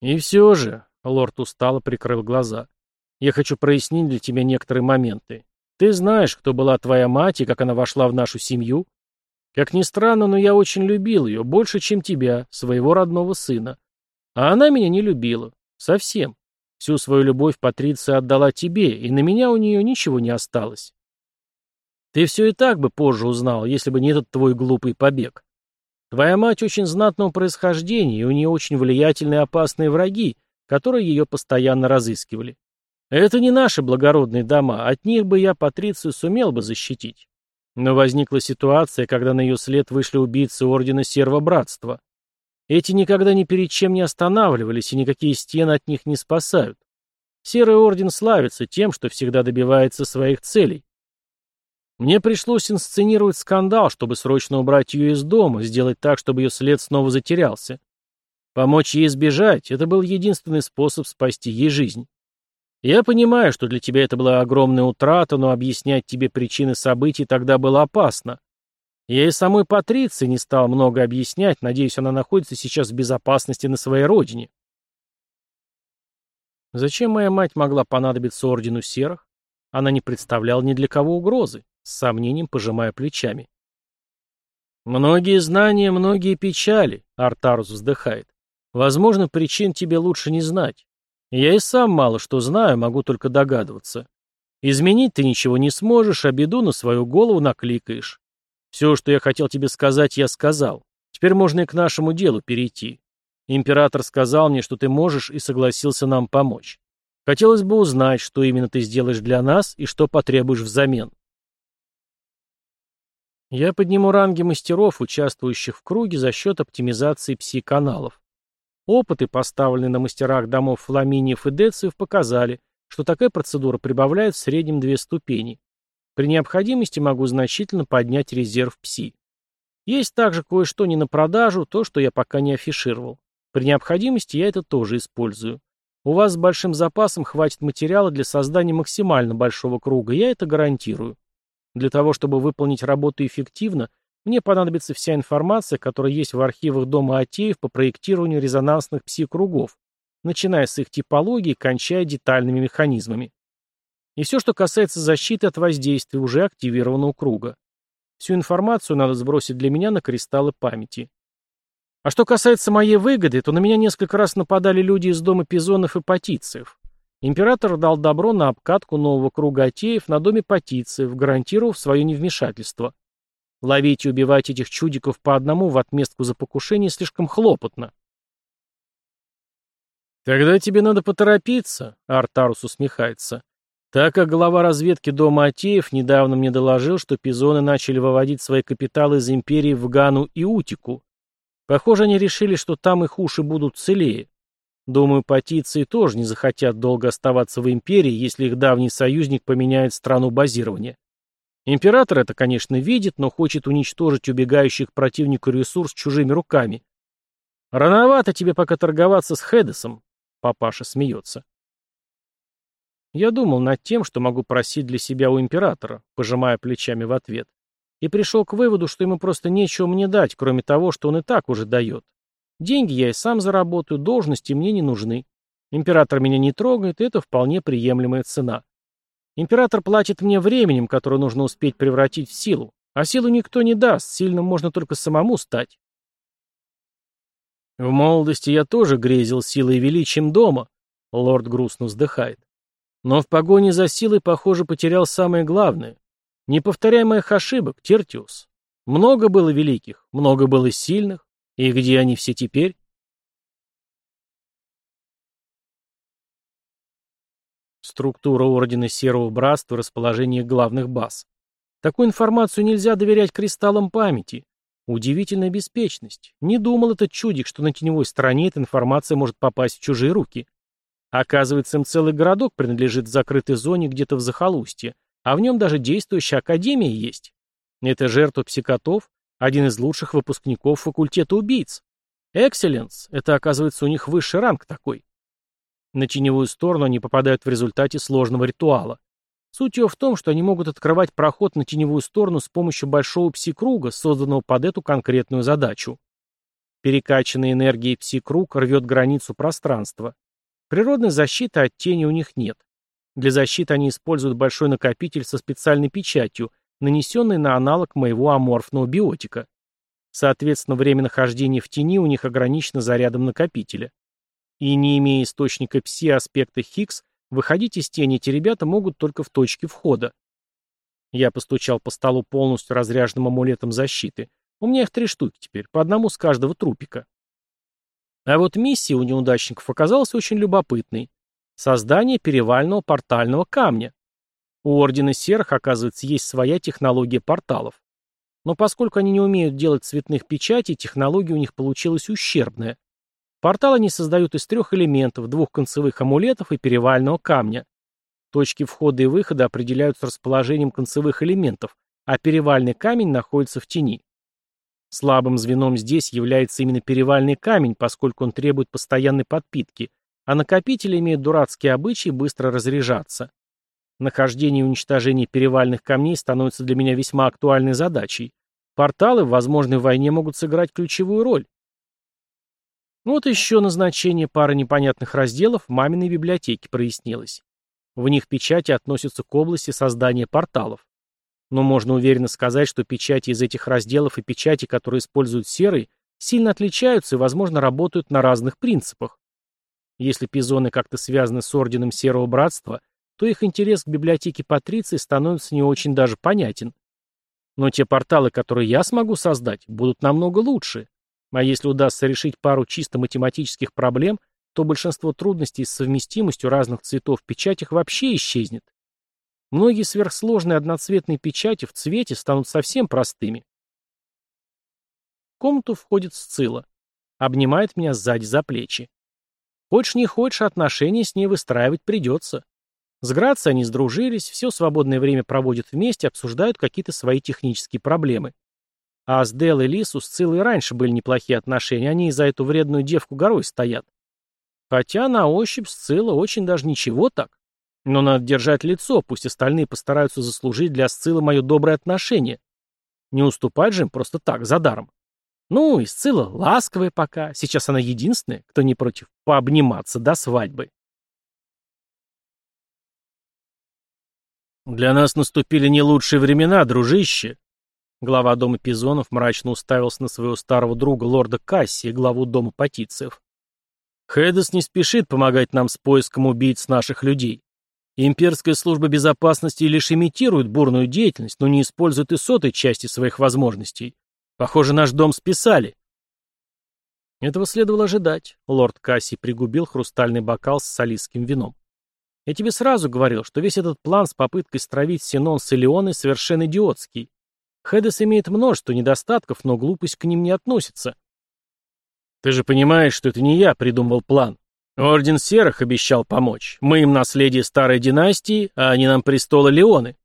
«И все же», — лорд устало прикрыл глаза, — «я хочу прояснить для тебя некоторые моменты. Ты знаешь, кто была твоя мать и как она вошла в нашу семью? Как ни странно, но я очень любил ее, больше, чем тебя, своего родного сына. А она меня не любила. Совсем. Всю свою любовь Патриция отдала тебе, и на меня у нее ничего не осталось. Ты все и так бы позже узнал, если бы не этот твой глупый побег. Твоя мать очень знатного происхождения, и у нее очень влиятельные опасные враги, которые ее постоянно разыскивали. Это не наши благородные дома, от них бы я Патрицию сумел бы защитить. Но возникла ситуация, когда на ее след вышли убийцы Ордена Серого Братства. Эти никогда ни перед чем не останавливались, и никакие стены от них не спасают. Серый Орден славится тем, что всегда добивается своих целей. Мне пришлось инсценировать скандал, чтобы срочно убрать ее из дома, сделать так, чтобы ее след снова затерялся. Помочь ей избежать — это был единственный способ спасти ей жизнь. Я понимаю, что для тебя это была огромная утрата, но объяснять тебе причины событий тогда было опасно. Я и самой Патриции не стал много объяснять, надеюсь, она находится сейчас в безопасности на своей родине. Зачем моя мать могла понадобиться Ордену Серых? Она не представляла ни для кого угрозы, с сомнением пожимая плечами. «Многие знания, многие печали», — Артарус вздыхает. «Возможно, причин тебе лучше не знать. Я и сам мало что знаю, могу только догадываться. Изменить ты ничего не сможешь, а беду на свою голову накликаешь. Все, что я хотел тебе сказать, я сказал. Теперь можно и к нашему делу перейти. Император сказал мне, что ты можешь и согласился нам помочь. Хотелось бы узнать, что именно ты сделаешь для нас и что потребуешь взамен. Я подниму ранги мастеров, участвующих в круге за счет оптимизации пси-каналов. Опыты, поставленные на мастерах домов Фламиниев и Дециев, показали, что такая процедура прибавляет в среднем две ступени. При необходимости могу значительно поднять резерв ПСИ. Есть также кое-что не на продажу, то, что я пока не афишировал. При необходимости я это тоже использую. У вас с большим запасом хватит материала для создания максимально большого круга, я это гарантирую. Для того, чтобы выполнить работу эффективно, мне понадобится вся информация, которая есть в архивах Дома Атеев по проектированию резонансных пси-кругов, начиная с их типологии кончая детальными механизмами. И все, что касается защиты от воздействия уже активированного круга. Всю информацию надо сбросить для меня на кристаллы памяти. А что касается моей выгоды, то на меня несколько раз нападали люди из дома Пизонов и Патициев. Император дал добро на обкатку нового круга Атеев на доме Патициев, гарантировав свое невмешательство. Ловить и убивать этих чудиков по одному в отместку за покушение слишком хлопотно. «Тогда тебе надо поторопиться», — Артарус усмехается. Так как глава разведки дома Атеев недавно мне доложил, что пизоны начали выводить свои капиталы из империи в Гану и Утику. Похоже, они решили, что там их уши будут целее. Думаю, патиции тоже не захотят долго оставаться в империи, если их давний союзник поменяет страну базирования. Император это, конечно, видит, но хочет уничтожить убегающих противнику ресурс чужими руками. Рановато тебе пока торговаться с Хедесом, папаша смеется. Я думал над тем, что могу просить для себя у императора, пожимая плечами в ответ, и пришел к выводу, что ему просто нечего мне дать, кроме того, что он и так уже дает. Деньги я и сам заработаю, должности мне не нужны. Император меня не трогает, это вполне приемлемая цена. Император платит мне временем, которое нужно успеть превратить в силу, а силу никто не даст, сильным можно только самому стать. В молодости я тоже грезил силой и величием дома, лорд грустно вздыхает. Но в погоне за силой, похоже, потерял самое главное. Не повторяй моих ошибок, Тертиус. Много было великих, много было сильных. И где они все теперь? Структура Ордена Серого Братства, расположение главных баз. Такую информацию нельзя доверять кристаллам памяти. Удивительная беспечность. Не думал этот чудик, что на теневой стороне эта информация может попасть в чужие руки. Оказывается, им целый городок принадлежит закрытой зоне где-то в захолустье, а в нем даже действующая академия есть. Это жертва психотов, один из лучших выпускников факультета убийц. Экселленс, это оказывается у них высший ранг такой. На теневую сторону они попадают в результате сложного ритуала. Суть ее в том, что они могут открывать проход на теневую сторону с помощью большого пси-круга, созданного под эту конкретную задачу. Перекачанная энергией пси-круг рвет границу пространства. Природной защиты от тени у них нет. Для защиты они используют большой накопитель со специальной печатью, нанесенной на аналог моего аморфного биотика. Соответственно, время нахождения в тени у них ограничено зарядом накопителя. И не имея источника пси-аспекта Хиггс, выходить из тени эти ребята могут только в точке входа. Я постучал по столу полностью разряженным амулетом защиты. У меня их три штуки теперь, по одному с каждого трупика. А вот миссия у неудачников оказалась очень любопытной. Создание перевального портального камня. У Ордена Серых, оказывается, есть своя технология порталов. Но поскольку они не умеют делать цветных печатей, технология у них получилась ущербная. Портал они создают из трех элементов, двух концевых амулетов и перевального камня. Точки входа и выхода определяются расположением концевых элементов, а перевальный камень находится в тени. Слабым звеном здесь является именно перевальный камень, поскольку он требует постоянной подпитки, а накопители имеют дурацкие обычаи быстро разряжаться. Нахождение и уничтожение перевальных камней становится для меня весьма актуальной задачей. Порталы в возможной войне могут сыграть ключевую роль. Вот еще назначение пары непонятных разделов в маминой библиотеке прояснилось. В них печати относятся к области создания порталов. Но можно уверенно сказать, что печати из этих разделов и печати, которые используют серый, сильно отличаются и, возможно, работают на разных принципах. Если пизоны как-то связаны с орденом Серого Братства, то их интерес к библиотеке Патриции становится не очень даже понятен. Но те порталы, которые я смогу создать, будут намного лучше. А если удастся решить пару чисто математических проблем, то большинство трудностей с совместимостью разных цветов в печатях вообще исчезнет. Многие сверхсложные одноцветные печати в цвете станут совсем простыми. В комнату входит Сцилла. Обнимает меня сзади за плечи. Хочешь не хочешь, отношения с ней выстраивать придется. С Грацией они сдружились, все свободное время проводят вместе, обсуждают какие-то свои технические проблемы. А с Дел и Лису с Цилой раньше были неплохие отношения, они за эту вредную девку горой стоят. Хотя на ощупь Сцилла очень даже ничего так. Но надо держать лицо, пусть остальные постараются заслужить для Сциллы мое доброе отношение. Не уступать же им просто так, за даром. Ну, и Сцилла ласковая пока, сейчас она единственная, кто не против пообниматься до свадьбы. «Для нас наступили не лучшие времена, дружище!» Глава дома Пизонов мрачно уставился на своего старого друга, лорда Касси, главу дома Патициев. «Хедес не спешит помогать нам с поиском убийц наших людей. Имперская служба безопасности лишь имитирует бурную деятельность, но не использует и сотой части своих возможностей. Похоже, наш дом списали». Этого следовало ожидать. Лорд Касси пригубил хрустальный бокал с солистским вином. Я тебе сразу говорил, что весь этот план с попыткой стравить Синон с Элеоной совершенно идиотский. Хедес имеет множество недостатков, но глупость к ним не относится. Ты же понимаешь, что это не я придумал план. Орден Серых обещал помочь. Мы им наследие старой династии, а они нам престола Леоны.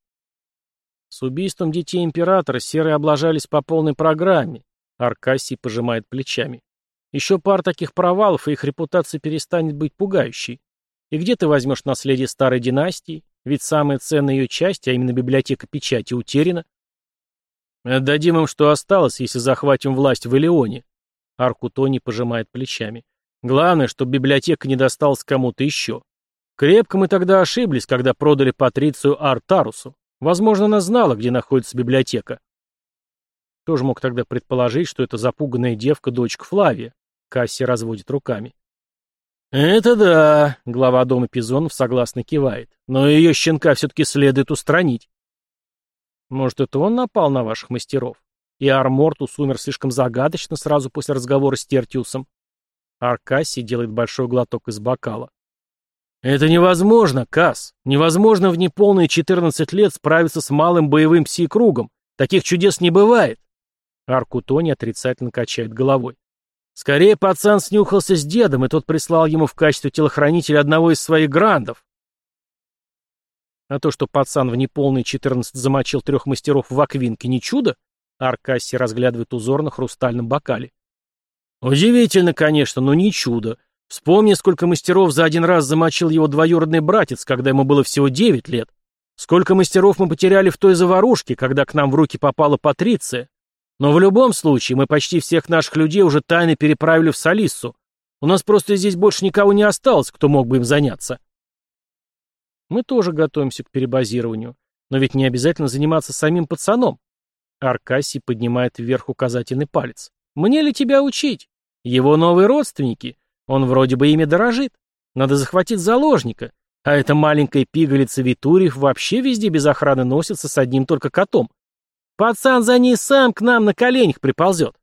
С убийством детей императора Серые облажались по полной программе. Аркасий пожимает плечами. Еще пар таких провалов, и их репутация перестанет быть пугающей. И где ты возьмешь наследие старой династии? Ведь самая ценная ее часть, а именно библиотека печати, утеряна. Отдадим им, что осталось, если захватим власть в Элеоне. Аркутони пожимает плечами. Главное, чтобы библиотека не досталась кому-то еще. Крепко мы тогда ошиблись, когда продали Патрицию Артарусу. Возможно, она знала, где находится библиотека. Тоже мог тогда предположить, что это запуганная девка дочка Флавия. Касси разводит руками. «Это да», — глава дома Пизонов согласно кивает. «Но ее щенка все-таки следует устранить». «Может, это он напал на ваших мастеров? И Армортус умер слишком загадочно сразу после разговора с Тертиусом?» Аркасий делает большой глоток из бокала. «Это невозможно, Кас. Невозможно в неполные 14 лет справиться с малым боевым пси-кругом. Таких чудес не бывает». Аркутони отрицательно качает головой. Скорее, пацан снюхался с дедом, и тот прислал ему в качестве телохранителя одного из своих грандов. А то, что пацан в неполные 14 замочил трех мастеров в аквинке, не чудо? Аркасси разглядывает узор на хрустальном бокале. Удивительно, конечно, но не чудо. Вспомни, сколько мастеров за один раз замочил его двоюродный братец, когда ему было всего 9 лет. Сколько мастеров мы потеряли в той заварушке, когда к нам в руки попала Патриция. Но в любом случае, мы почти всех наших людей уже тайно переправили в Солиссу. У нас просто здесь больше никого не осталось, кто мог бы им заняться. Мы тоже готовимся к перебазированию. Но ведь не обязательно заниматься самим пацаном. Аркасий поднимает вверх указательный палец. Мне ли тебя учить? Его новые родственники. Он вроде бы ими дорожит. Надо захватить заложника. А эта маленькая пигалица Витуриев вообще везде без охраны носится с одним только котом. Пацан за ней сам к нам на коленях приползет.